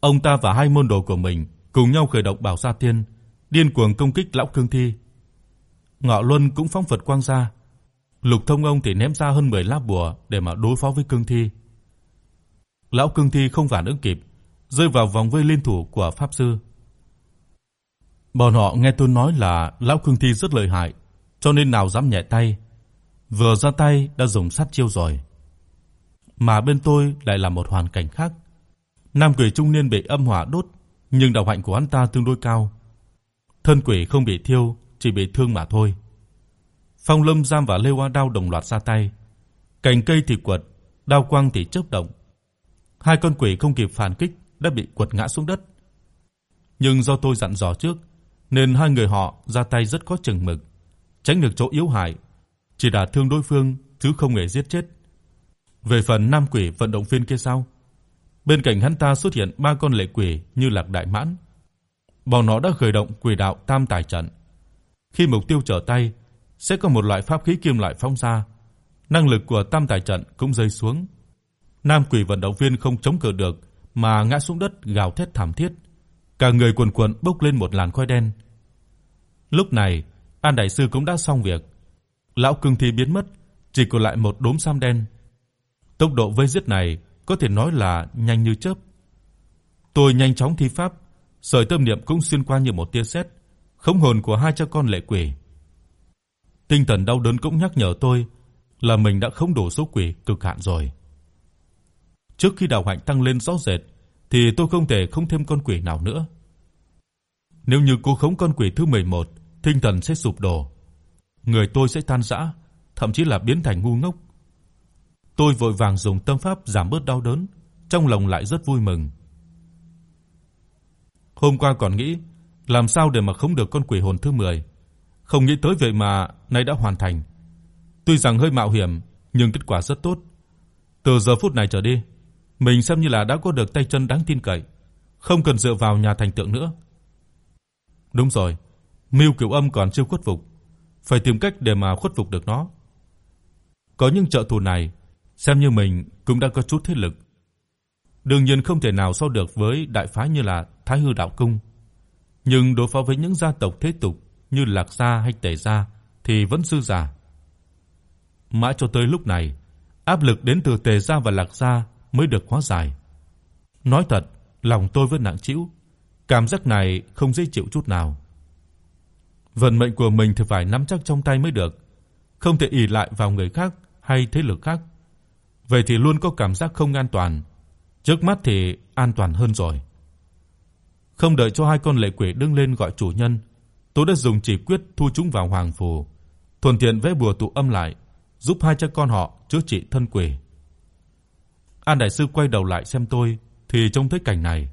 Ông ta và hai môn đồ của mình cùng nhau khởi động Bảo Sa Tiên, điên cuồng công kích lão cương thi. Ngọ Luân cũng phóng phật quang ra. Lục Thông ông thì ném ra hơn 10 lá bùa để mà đối phó với cương thi. Lão cương thi không phản ứng kịp, rơi vào vòng vây liên thủ của pháp sư. Bọn họ nghe tôi nói là lão cương thi rất lợi hại, cho nên nào dám nhẹ tay. Vừa ra tay đã dùng sát chiêu rồi. Mà bên tôi lại là một hoàn cảnh khác. Nam quỷ trung niên bị âm hỏa đốt, nhưng đạo hạnh của hắn ta tương đối cao. Thân quỷ không bị thiêu, chỉ bị thương mà thôi. Phong Lâm Giang và Lê Hoa Đao đồng loạt ra tay. Cành cây thì quật, đao quang thì chớp động. Hai con quỷ không kịp phản kích đã bị quật ngã xuống đất. Nhưng do tôi dặn dò trước, nên hai người họ ra tay rất có chừng mực, tránh được chỗ yếu hại, chỉ đả thương đối phương chứ không hề giết chết. Về phần nam quỷ vận động viên kia sao? Bên cạnh hắn ta xuất hiện ba con lệ quỷ như Lạc Đại Mãn. Bọn nó đã khởi động quỷ đạo Tam Tài trận. Khi mục tiêu trở tay, sẽ có một loại pháp khí kim loại phóng ra, năng lực của Tam Tài trận cũng rơi xuống. Nam quỷ vận động viên không chống cự được mà ngã xuống đất gào thét thảm thiết, cả người cuồn cuộn bốc lên một làn khói đen. Lúc này, An đại sư cũng đã xong việc. Lão cương thi biến mất, chỉ còn lại một đốm sam đen. Tốc độ vây giết này có thể nói là nhanh như chớp. Tôi nhanh chóng thi pháp, sợi tâm niệm cũng xuyên qua như một tia sét, khống hồn của hai cha con lệ quỷ. Tinh thần đau đớn cũng nhắc nhở tôi là mình đã không đủ số quỷ cực hạn rồi. Trước khi đạo hạnh tăng lên rõ rệt thì tôi không thể không thêm con quỷ nào nữa. Nếu như cô khống con quỷ thứ 11, tinh thần sẽ sụp đổ, người tôi sẽ tan rã, thậm chí là biến thành ngu ngốc. Tôi vội vàng dùng tâm pháp giảm bớt đau đớn, trong lòng lại rất vui mừng. Hôm qua còn nghĩ làm sao để mà không được con quỷ hồn thứ 10, không nghĩ tới vậy mà nay đã hoàn thành. Tuy rằng hơi mạo hiểm, nhưng kết quả rất tốt. Từ giờ phút này trở đi, mình xem như là đã có được tay chân đáng tin cậy, không cần dựa vào nhà thành tượng nữa. Đúng rồi, Mưu Kiều Âm còn chưa khuất phục, phải tìm cách để mà khuất phục được nó. Có những trợ thủ này, xem như mình cũng đã có chút thế lực. Đương nhiên không thể nào so được với đại phái như là Thái Hư đạo cung, nhưng đối phó với những gia tộc thế tục như Lạc gia hay Tề gia thì vẫn dư giả. Mãi cho tới lúc này, áp lực đến từ Tề gia và Lạc gia mới được hóa giải. Nói thật, lòng tôi vẫn nặng trĩu, cảm giác này không dễ chịu chút nào. Vận mệnh của mình thì phải nắm chắc trong tay mới được, không thể ỷ lại vào người khác hay thế lực khác. Vậy thì luôn có cảm giác không an toàn. Trước mắt thì an toàn hơn rồi. Không đợi cho hai con lệ quỷ đứng lên gọi chủ nhân, tôi đã dùng chỉ quyết thu chúng vào hoàng phù, thuận tiện vẽ bùa tụ âm lại, giúp hai cha con họ chữa trị thân quỷ. An đại sư quay đầu lại xem tôi thì trông thấy cảnh này,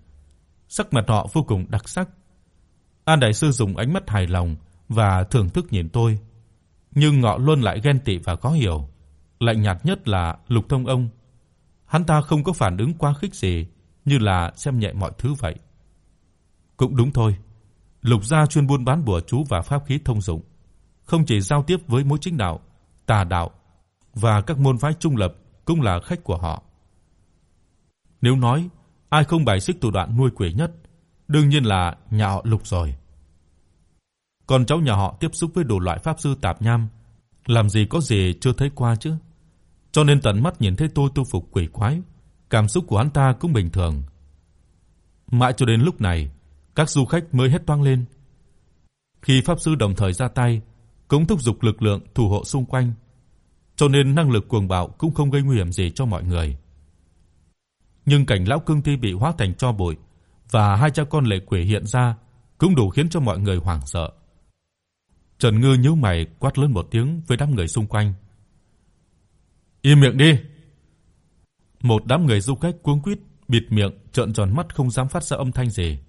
sắc mặt họ vô cùng đặc sắc. An đại sư dùng ánh mắt hài lòng và thưởng thức nhìn tôi, nhưng Ngọ luôn lại ghen tị và khó hiểu. Lạnh nhạt nhất là Lục Thông ông. Hắn ta không có phản ứng quá khích gì, như là xem nhẹ mọi thứ vậy. Cũng đúng thôi. Lục gia chuyên buôn bán bùa chú và pháp khí thông dụng, không chỉ giao tiếp với mối chính đạo, tà đạo và các môn phái trung lập cũng là khách của họ. Nếu nói ai không bài xích thủ đoạn nuôi quỷ nhất, đương nhiên là nhà họ Lục rồi. Con cháu nhà họ tiếp xúc với đủ loại pháp sư tạp nham, làm gì có gì chưa thấy qua chứ. Cho nên tận mắt nhìn thấy tôi tu phục quỷ quái, cảm xúc của hắn ta cũng bình thường. Mãi cho đến lúc này, các du khách mới hét toang lên. Khi pháp sư đồng thời ra tay, cũng thúc giục lực lượng thủ hộ xung quanh, cho nên năng lực cuồng bạo cũng không gây nguy hiểm gì cho mọi người. Nhưng cảnh lão cương thi bị hóa thành tro bụi và hai cha con lệ quỷ hiện ra cũng đủ khiến cho mọi người hoảng sợ. Trần Ngư nhíu mày quát lớn một tiếng với đám người xung quanh. Im miệng đi. Một đám người du khách cuống quýt bịt miệng, trợn tròn mắt không dám phát ra âm thanh gì.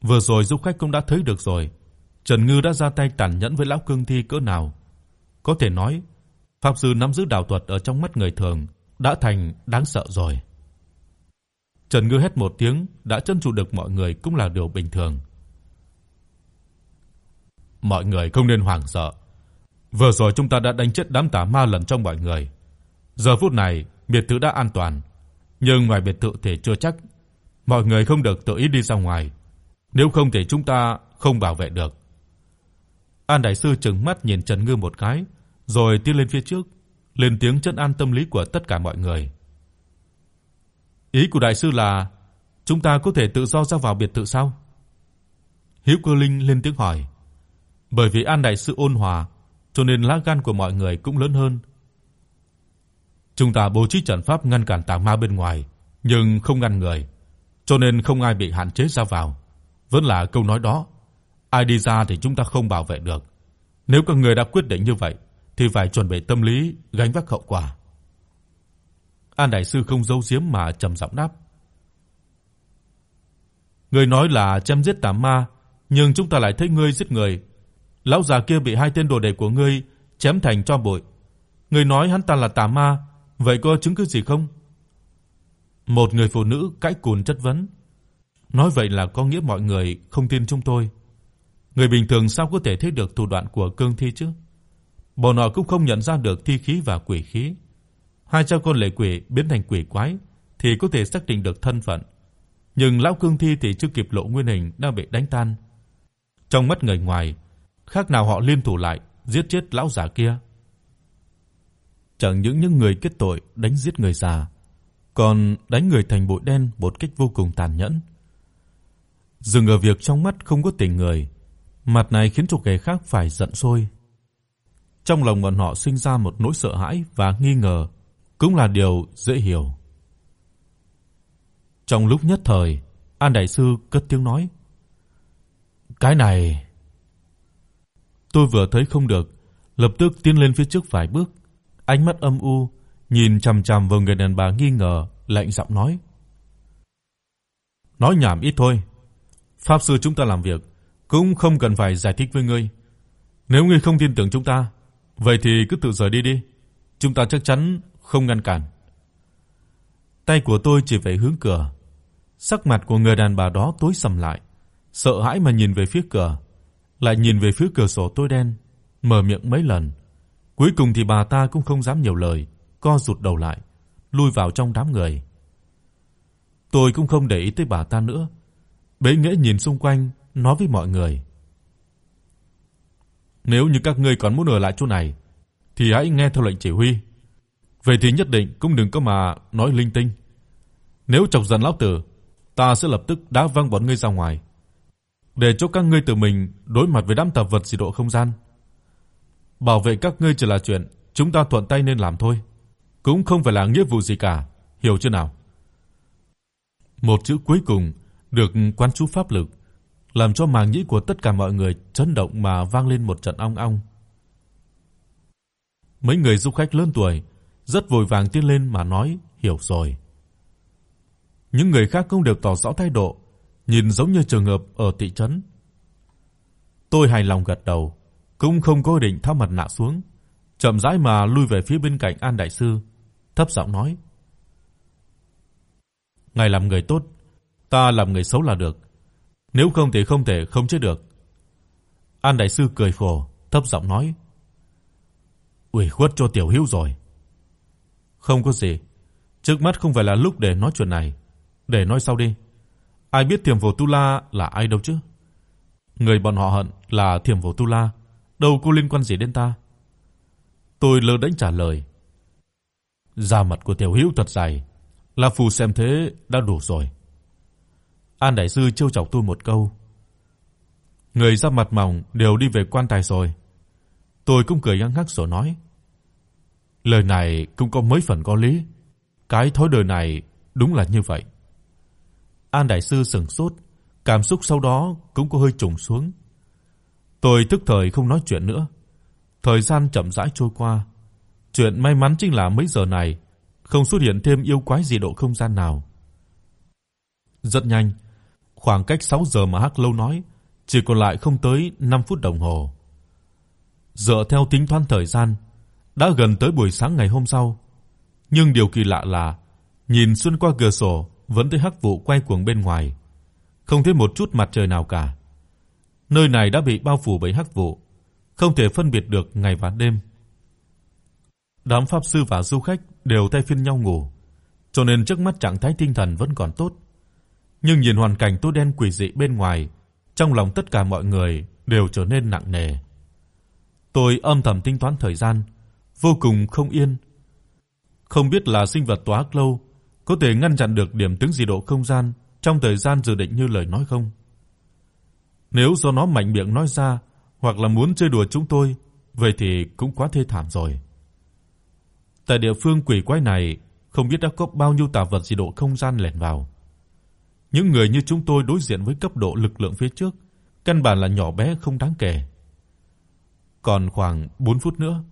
Vừa rồi du khách cũng đã thấy được rồi, Trần Ngư đã ra tay tàn nhẫn với lão cương thi cỡ nào. Có thể nói, pháp sư nắm giữ đạo thuật ở trong mắt người thường đã thành đáng sợ rồi. Trần Ngư hét một tiếng, đã trấn trụ được mọi người cũng là điều bình thường. Mọi người không nên hoảng sợ. Vừa rồi chúng ta đã đánh chết đám tà ma lần trong mọi người. Giờ phút này, biệt thự đã an toàn, nhưng ngoài biệt thự thì chưa chắc. Mọi người không được tự ý đi ra ngoài, nếu không thì chúng ta không bảo vệ được. An đại sư trừng mắt nhìn Trần Ngư một cái, rồi tiến lên phía trước, lên tiếng trấn an tâm lý của tất cả mọi người. Ý của đại sư là chúng ta có thể tự do ra vào biệt thự sao? Hiếu Cơ Linh lên tiếng hỏi. Bởi vì An đại sư ôn hòa, cho nên lá gan của mọi người cũng lớn hơn. Chúng ta bố trí trận pháp ngăn cản tà ma bên ngoài, nhưng không ngăn người, cho nên không ai bị hạn chế ra vào. Vẫn là câu nói đó, ai đi ra thì chúng ta không bảo vệ được. Nếu các người đã quyết định như vậy thì phải chuẩn bị tâm lý gánh vác hậu quả. An đại sư không giấu giếm mà trầm giọng đáp. Ngươi nói là chém giết tà ma, nhưng chúng ta lại thấy ngươi giết người. Lão già kia bị hai tên đồ đệ của ngươi chém thành tro bụi. Ngươi nói hắn ta là tà ma, vậy có chứng cứ gì không? Một người phụ nữ cãi cùn chất vấn. Nói vậy là có nghĩa mọi người không tin chúng tôi. Người bình thường sao có thể thấy được thủ đoạn của cương thi chứ? Bọn họ cũng không nhận ra được thi khí và quỷ khí. Hai cha con lệ quỷ biến thành quỷ quái thì có thể xác định được thân phận, nhưng lão cương thi thì chưa kịp lộ nguyên hình đã bị đánh tan. Trong mắt người ngoài, khác nào họ liên thủ lại giết chết lão già kia. Chẳng những những người kết tội đánh giết người già, còn đánh người thành bụi đen một cách vô cùng tàn nhẫn. Dừng ở việc trong mắt không có tình người, mặt này khiến chủ kẻ khác phải giận sôi. Trong lòng bọn họ sinh ra một nỗi sợ hãi và nghi ngờ, cũng là điều dễ hiểu. Trong lúc nhất thời, An đại sư cất tiếng nói: "Cái này" Tôi vừa thấy không được, lập tức tiến lên phía trước vài bước, ánh mắt âm u nhìn chằm chằm vào người đàn bà nghi ngờ, lạnh giọng nói: "Nói nhảm ít thôi, pháp sư chúng ta làm việc cũng không cần phải giải thích với ngươi. Nếu ngươi không tin tưởng chúng ta, vậy thì cứ tự rời đi đi, chúng ta chắc chắn không ngăn cản." Tay của tôi chỉ về hướng cửa. Sắc mặt của người đàn bà đó tối sầm lại, sợ hãi mà nhìn về phía cửa, lại nhìn về phía cửa sổ tối đen, mở miệng mấy lần. Cuối cùng thì bà ta cũng không dám nhiều lời, co rụt đầu lại, lui vào trong đám người. Tôi cũng không để ý tới bà ta nữa, bế nghĩa nhìn xung quanh, nói với mọi người: "Nếu như các ngươi còn muốn ở lại chỗ này thì hãy nghe theo lệnh chỉ huy. Vậy thì nhất định cũng đừng có mà nói linh tinh. Nếu chọc giận lão tử, ta sẽ lập tức đá văng bọn ngươi ra ngoài, để cho các ngươi tự mình đối mặt với đám tạp vật dị độ không gian. Bảo vệ các ngươi chỉ là chuyện chúng ta thuận tay nên làm thôi, cũng không phải là nghĩa vụ gì cả, hiểu chưa nào?" Một chữ cuối cùng được quán chú pháp lực, làm cho màng nhĩ của tất cả mọi người chấn động mà vang lên một trận ong ong. Mấy người du khách lớn tuổi rất vội vàng tiến lên mà nói hiểu rồi. Những người khác cũng đều tỏ rõ thái độ, nhìn giống như trường hợp ở thị trấn. Tôi hài lòng gật đầu, cũng không có định tháo mặt nạ xuống, chậm rãi mà lui về phía bên cạnh An đại sư, thấp giọng nói: "Ngài làm người tốt, ta làm người xấu là được, nếu không thì không thể không chết được." An đại sư cười khổ, thấp giọng nói: "Ủy khuất cho tiểu Hữu rồi." "Không có gì, trước mắt không phải là lúc để nói chuyện này, để nói sau đi. Ai biết Thiểm Vô Tu La là ai đâu chứ?" Người bọn họ hận là Thiểm Vô Tu La, đâu có liên quan gì đến ta. Tôi lơ đễnh trả lời. Da mặt của Tiểu Hữu thật dày, là phù xem thế đã đủ rồi. An đại sư trêu chọc tôi một câu. Người ra mặt mỏng đều đi về quan tài rồi. Tôi cũng cười ngắc hắc rồi nói. Lời này cũng có mấy phần có lý. Cái thói đời này đúng là như vậy. An đại sư sững sốt, cảm xúc sau đó cũng có hơi trùng xuống. Tôi tức thời không nói chuyện nữa. Thời gian chậm rãi trôi qua. Chuyện may mắn chính là mấy giờ này không xuất hiện thêm yêu quái gì độ không gian nào. Rất nhanh, khoảng cách 6 giờ mà Hắc Lâu nói, chỉ còn lại không tới 5 phút đồng hồ. Dựa theo tính toán thời gian, đã gần tới buổi sáng ngày hôm sau. Nhưng điều kỳ lạ là nhìn xuyên qua cửa sổ vẫn thấy hắc vụ quay cuồng bên ngoài, không thấy một chút mặt trời nào cả. Nơi này đã bị bao phủ bởi hắc vụ, không thể phân biệt được ngày và đêm. Đám pháp sư và du khách đều thay phiên nhau ngủ, cho nên trước mắt trạng thái tinh thần vẫn còn tốt. Nhưng nhìn hoàn cảnh tối đen quỷ dị bên ngoài, trong lòng tất cả mọi người đều trở nên nặng nề. Tôi âm thầm tính toán thời gian, vô cùng không yên. Không biết là sinh vật tỏa lâu có thể ngăn chặn được điểm tướng dị độ không gian trong thời gian dự định như lời nói không? Nếu do nó mạnh miệng nói ra hoặc là muốn chơi đùa chúng tôi, vậy thì cũng quá thê thảm rồi. Tại địa phương quỷ quái này, không biết đã có bao nhiêu tà vật dị độ không gian lẻn vào. Những người như chúng tôi đối diện với cấp độ lực lượng phía trước, căn bản là nhỏ bé không đáng kể. Còn khoảng 4 phút nữa,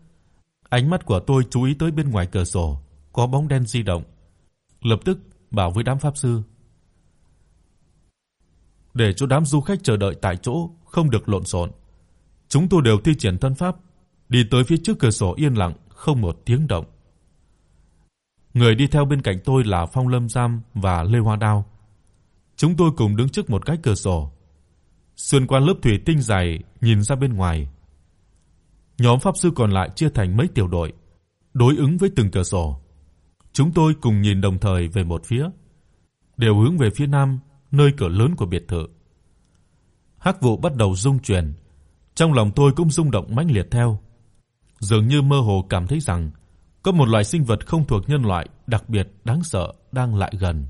ánh mắt của tôi chú ý tới bên ngoài cửa sổ có bóng đen di động. Lập tức bảo với đám pháp sư: "Để cho đám du khách chờ đợi tại chỗ, không được lộn xộn. Chúng tôi đều thi triển thân pháp, đi tới phía trước cửa sổ yên lặng, không một tiếng động." Người đi theo bên cạnh tôi là Phong Lâm Giam và Lê Hoa Đao. Chúng tôi cùng đứng trước một cái cửa sổ, xuyên qua lớp thủy tinh dày nhìn ra bên ngoài. Nhóm pháp sư còn lại chia thành mấy tiểu đội, đối ứng với từng cửa sổ. Chúng tôi cùng nhìn đồng thời về một phía, đều hướng về phía nam, nơi cửa lớn của biệt thự. Hắc vụ bắt đầu rung chuyển, trong lòng tôi cũng rung động mãnh liệt theo. Dường như mơ hồ cảm thấy rằng có một loài sinh vật không thuộc nhân loại đặc biệt đáng sợ đang lại gần.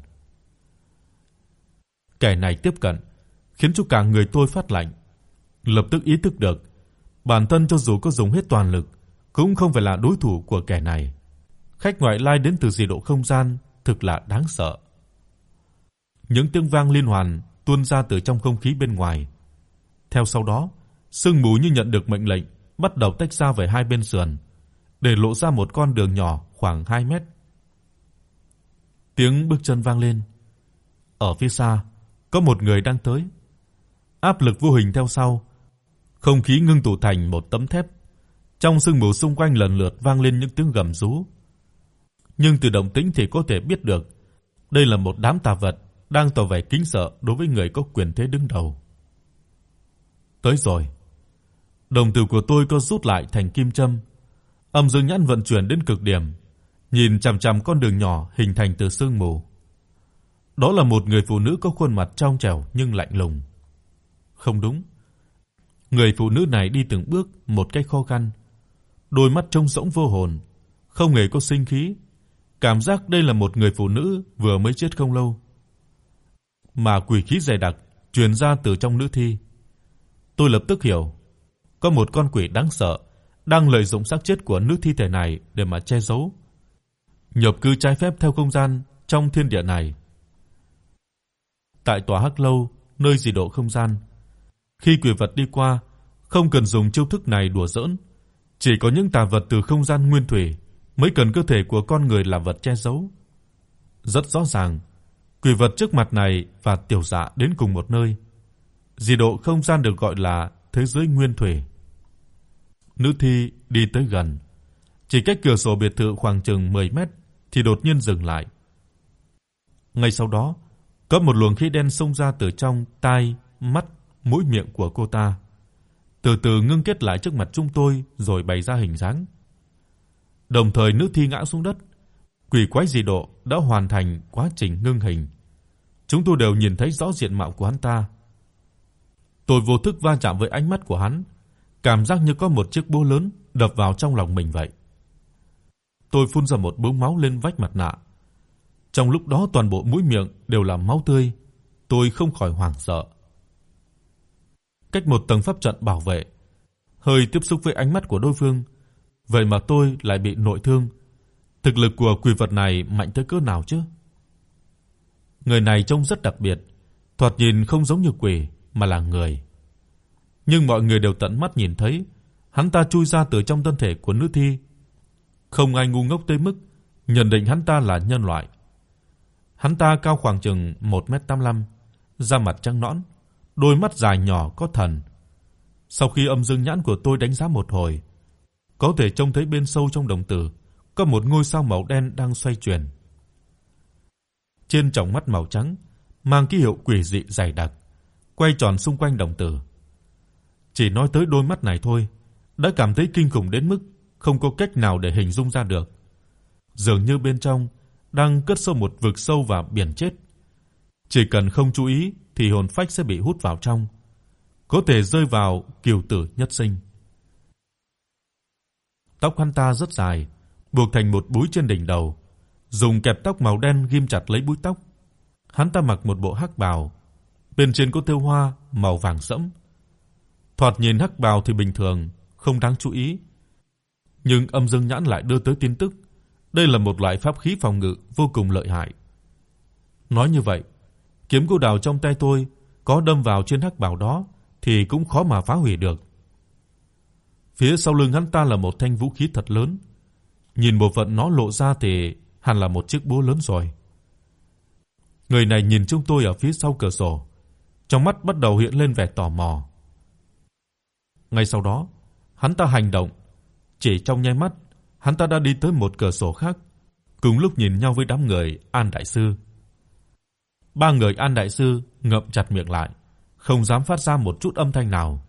Kẻ này tiếp cận, khiến cho cả người tôi phát lạnh. Lập tức ý thức được, bản thân cho dù có dùng hết toàn lực, cũng không phải là đối thủ của kẻ này. Khách ngoại lai đến từ dị độ không gian, thực là đáng sợ. Những tiếng vang liên hoàn tuôn ra từ trong không khí bên ngoài. Theo sau đó, sương mù như nhận được mệnh lệnh, bắt đầu tách ra về hai bên sườn, để lộ ra một con đường nhỏ khoảng 2 mét. Tiếng bước chân vang lên. Ở phía xa, có một người đang tới. Áp lực vô hình theo sau, không khí ngưng tụ thành một tấm thép. Trong sương mù xung quanh lần lượt vang lên những tiếng gầm rú. Nhưng từ động tĩnh thì có thể biết được, đây là một đám tà vật đang tỏ vẻ kính sợ đối với người có quyền thế đứng đầu. Tới rồi. Đồng tử của tôi có rút lại thành kim châm. Âm dương nhãn vận chuyển đến cực điểm, nhìn chằm chằm con đường nhỏ hình thành từ sương mù. Đó là một người phụ nữ có khuôn mặt trong trẻo nhưng lạnh lùng. Không đúng. Người phụ nữ này đi từng bước một cách khó khăn, đôi mắt trông rỗng vô hồn, không hề có sinh khí, cảm giác đây là một người phụ nữ vừa mới chết không lâu. Mà quỷ khí dày đặc truyền ra từ trong nữ thi. Tôi lập tức hiểu, có một con quỷ đáng sợ đang lợi dụng xác chết của nữ thi thể này để mà che giấu, nhập cư trái phép theo không gian trong thiên địa này. Tại tòa Hắc lâu, nơi dị độ không gian, khi quỷ vật đi qua, không cần dùng chiêu thức này đùa giỡn, chỉ có những tà vật từ không gian nguyên thủy mới cần cơ thể của con người làm vật che giấu. Rất rõ ràng, quỷ vật trước mặt này và tiểu dạ đến cùng một nơi. Dị độ không gian được gọi là thế giới nguyên thủy. Nữ thi đi tới gần, chỉ cách cửa sổ biệt thự khoảng chừng 10 mét thì đột nhiên dừng lại. Ngay sau đó, có một luồng khí đen xông ra từ trong tai, mắt, mũi miệng của cô ta, từ từ ngưng kết lại trước mặt chúng tôi rồi bày ra hình dáng. Đồng thời nữ thi ngã xuống đất, quỷ quái dị độ đã hoàn thành quá trình ngưng hình. Chúng tôi đều nhìn thấy rõ diện mạo của hắn ta. Tôi vô thức va chạm với ánh mắt của hắn, cảm giác như có một chiếc búa lớn đập vào trong lòng mình vậy. Tôi phun ra một búng máu lên vách mặt nạ. Trong lúc đó toàn bộ mũi miệng đều là máu tươi, tôi không khỏi hoảng sợ. Cách một tầng pháp trận bảo vệ, hơi tiếp xúc với ánh mắt của đối phương, vậy mà tôi lại bị nội thương. Thực lực của quỷ vật này mạnh tới cỡ nào chứ? Người này trông rất đặc biệt, thoạt nhìn không giống như quỷ mà là người. nhưng mọi người đều tận mắt nhìn thấy hắn ta chui ra từ trong thân thể của nữ thi. Không ai ngu ngốc tới mức nhận định hắn ta là nhân loại. Hắn ta cao khoảng chừng 1m85, da mặt trắng nõn, đôi mắt dài nhỏ có thần. Sau khi âm dương nhãn của tôi đánh giá một hồi, có thể trông thấy bên sâu trong đồng tử có một ngôi sao màu đen đang xoay chuyển. Trên tròng mắt màu trắng mang ký hiệu quỷ dị dày đặc, quay tròn xung quanh đồng tử. Chỉ nói tới đôi mắt này thôi, đã cảm thấy kinh khủng đến mức không có cách nào để hình dung ra được. Dường như bên trong đang cất sâu một vực sâu và biển chết. Chỉ cần không chú ý thì hồn phách sẽ bị hút vào trong, có thể rơi vào kiều tử nhất sinh. Tóc hắn ta rất dài, buộc thành một búi trên đỉnh đầu, dùng kẹp tóc màu đen ghim chặt lấy búi tóc. Hắn ta mặc một bộ hắc bào, bên trên có thêu hoa màu vàng sẫm. Thoạt nhìn hắc bào thì bình thường, không đáng chú ý. Nhưng âm dương nhãn lại đưa tới tin tức, đây là một loại pháp khí phòng ngự vô cùng lợi hại. Nói như vậy, kiếm cô đào trong tay tôi có đâm vào trên hắc bào đó thì cũng khó mà phá hủy được. Phía sau lưng hắn ta là một thanh vũ khí thật lớn. Nhìn bộ phận nó lộ ra thì hẳn là một chiếc búa lớn rồi. Người này nhìn chúng tôi ở phía sau cửa sổ, trong mắt bắt đầu hiện lên vẻ tò mò. Ngay sau đó, hắn ta hành động, chỉ trong nháy mắt, hắn ta đã đi tới một cửa sổ khác, cùng lúc nhìn nhau với đám người An đại sư. Ba người An đại sư ngậm chặt miệng lại, không dám phát ra một chút âm thanh nào.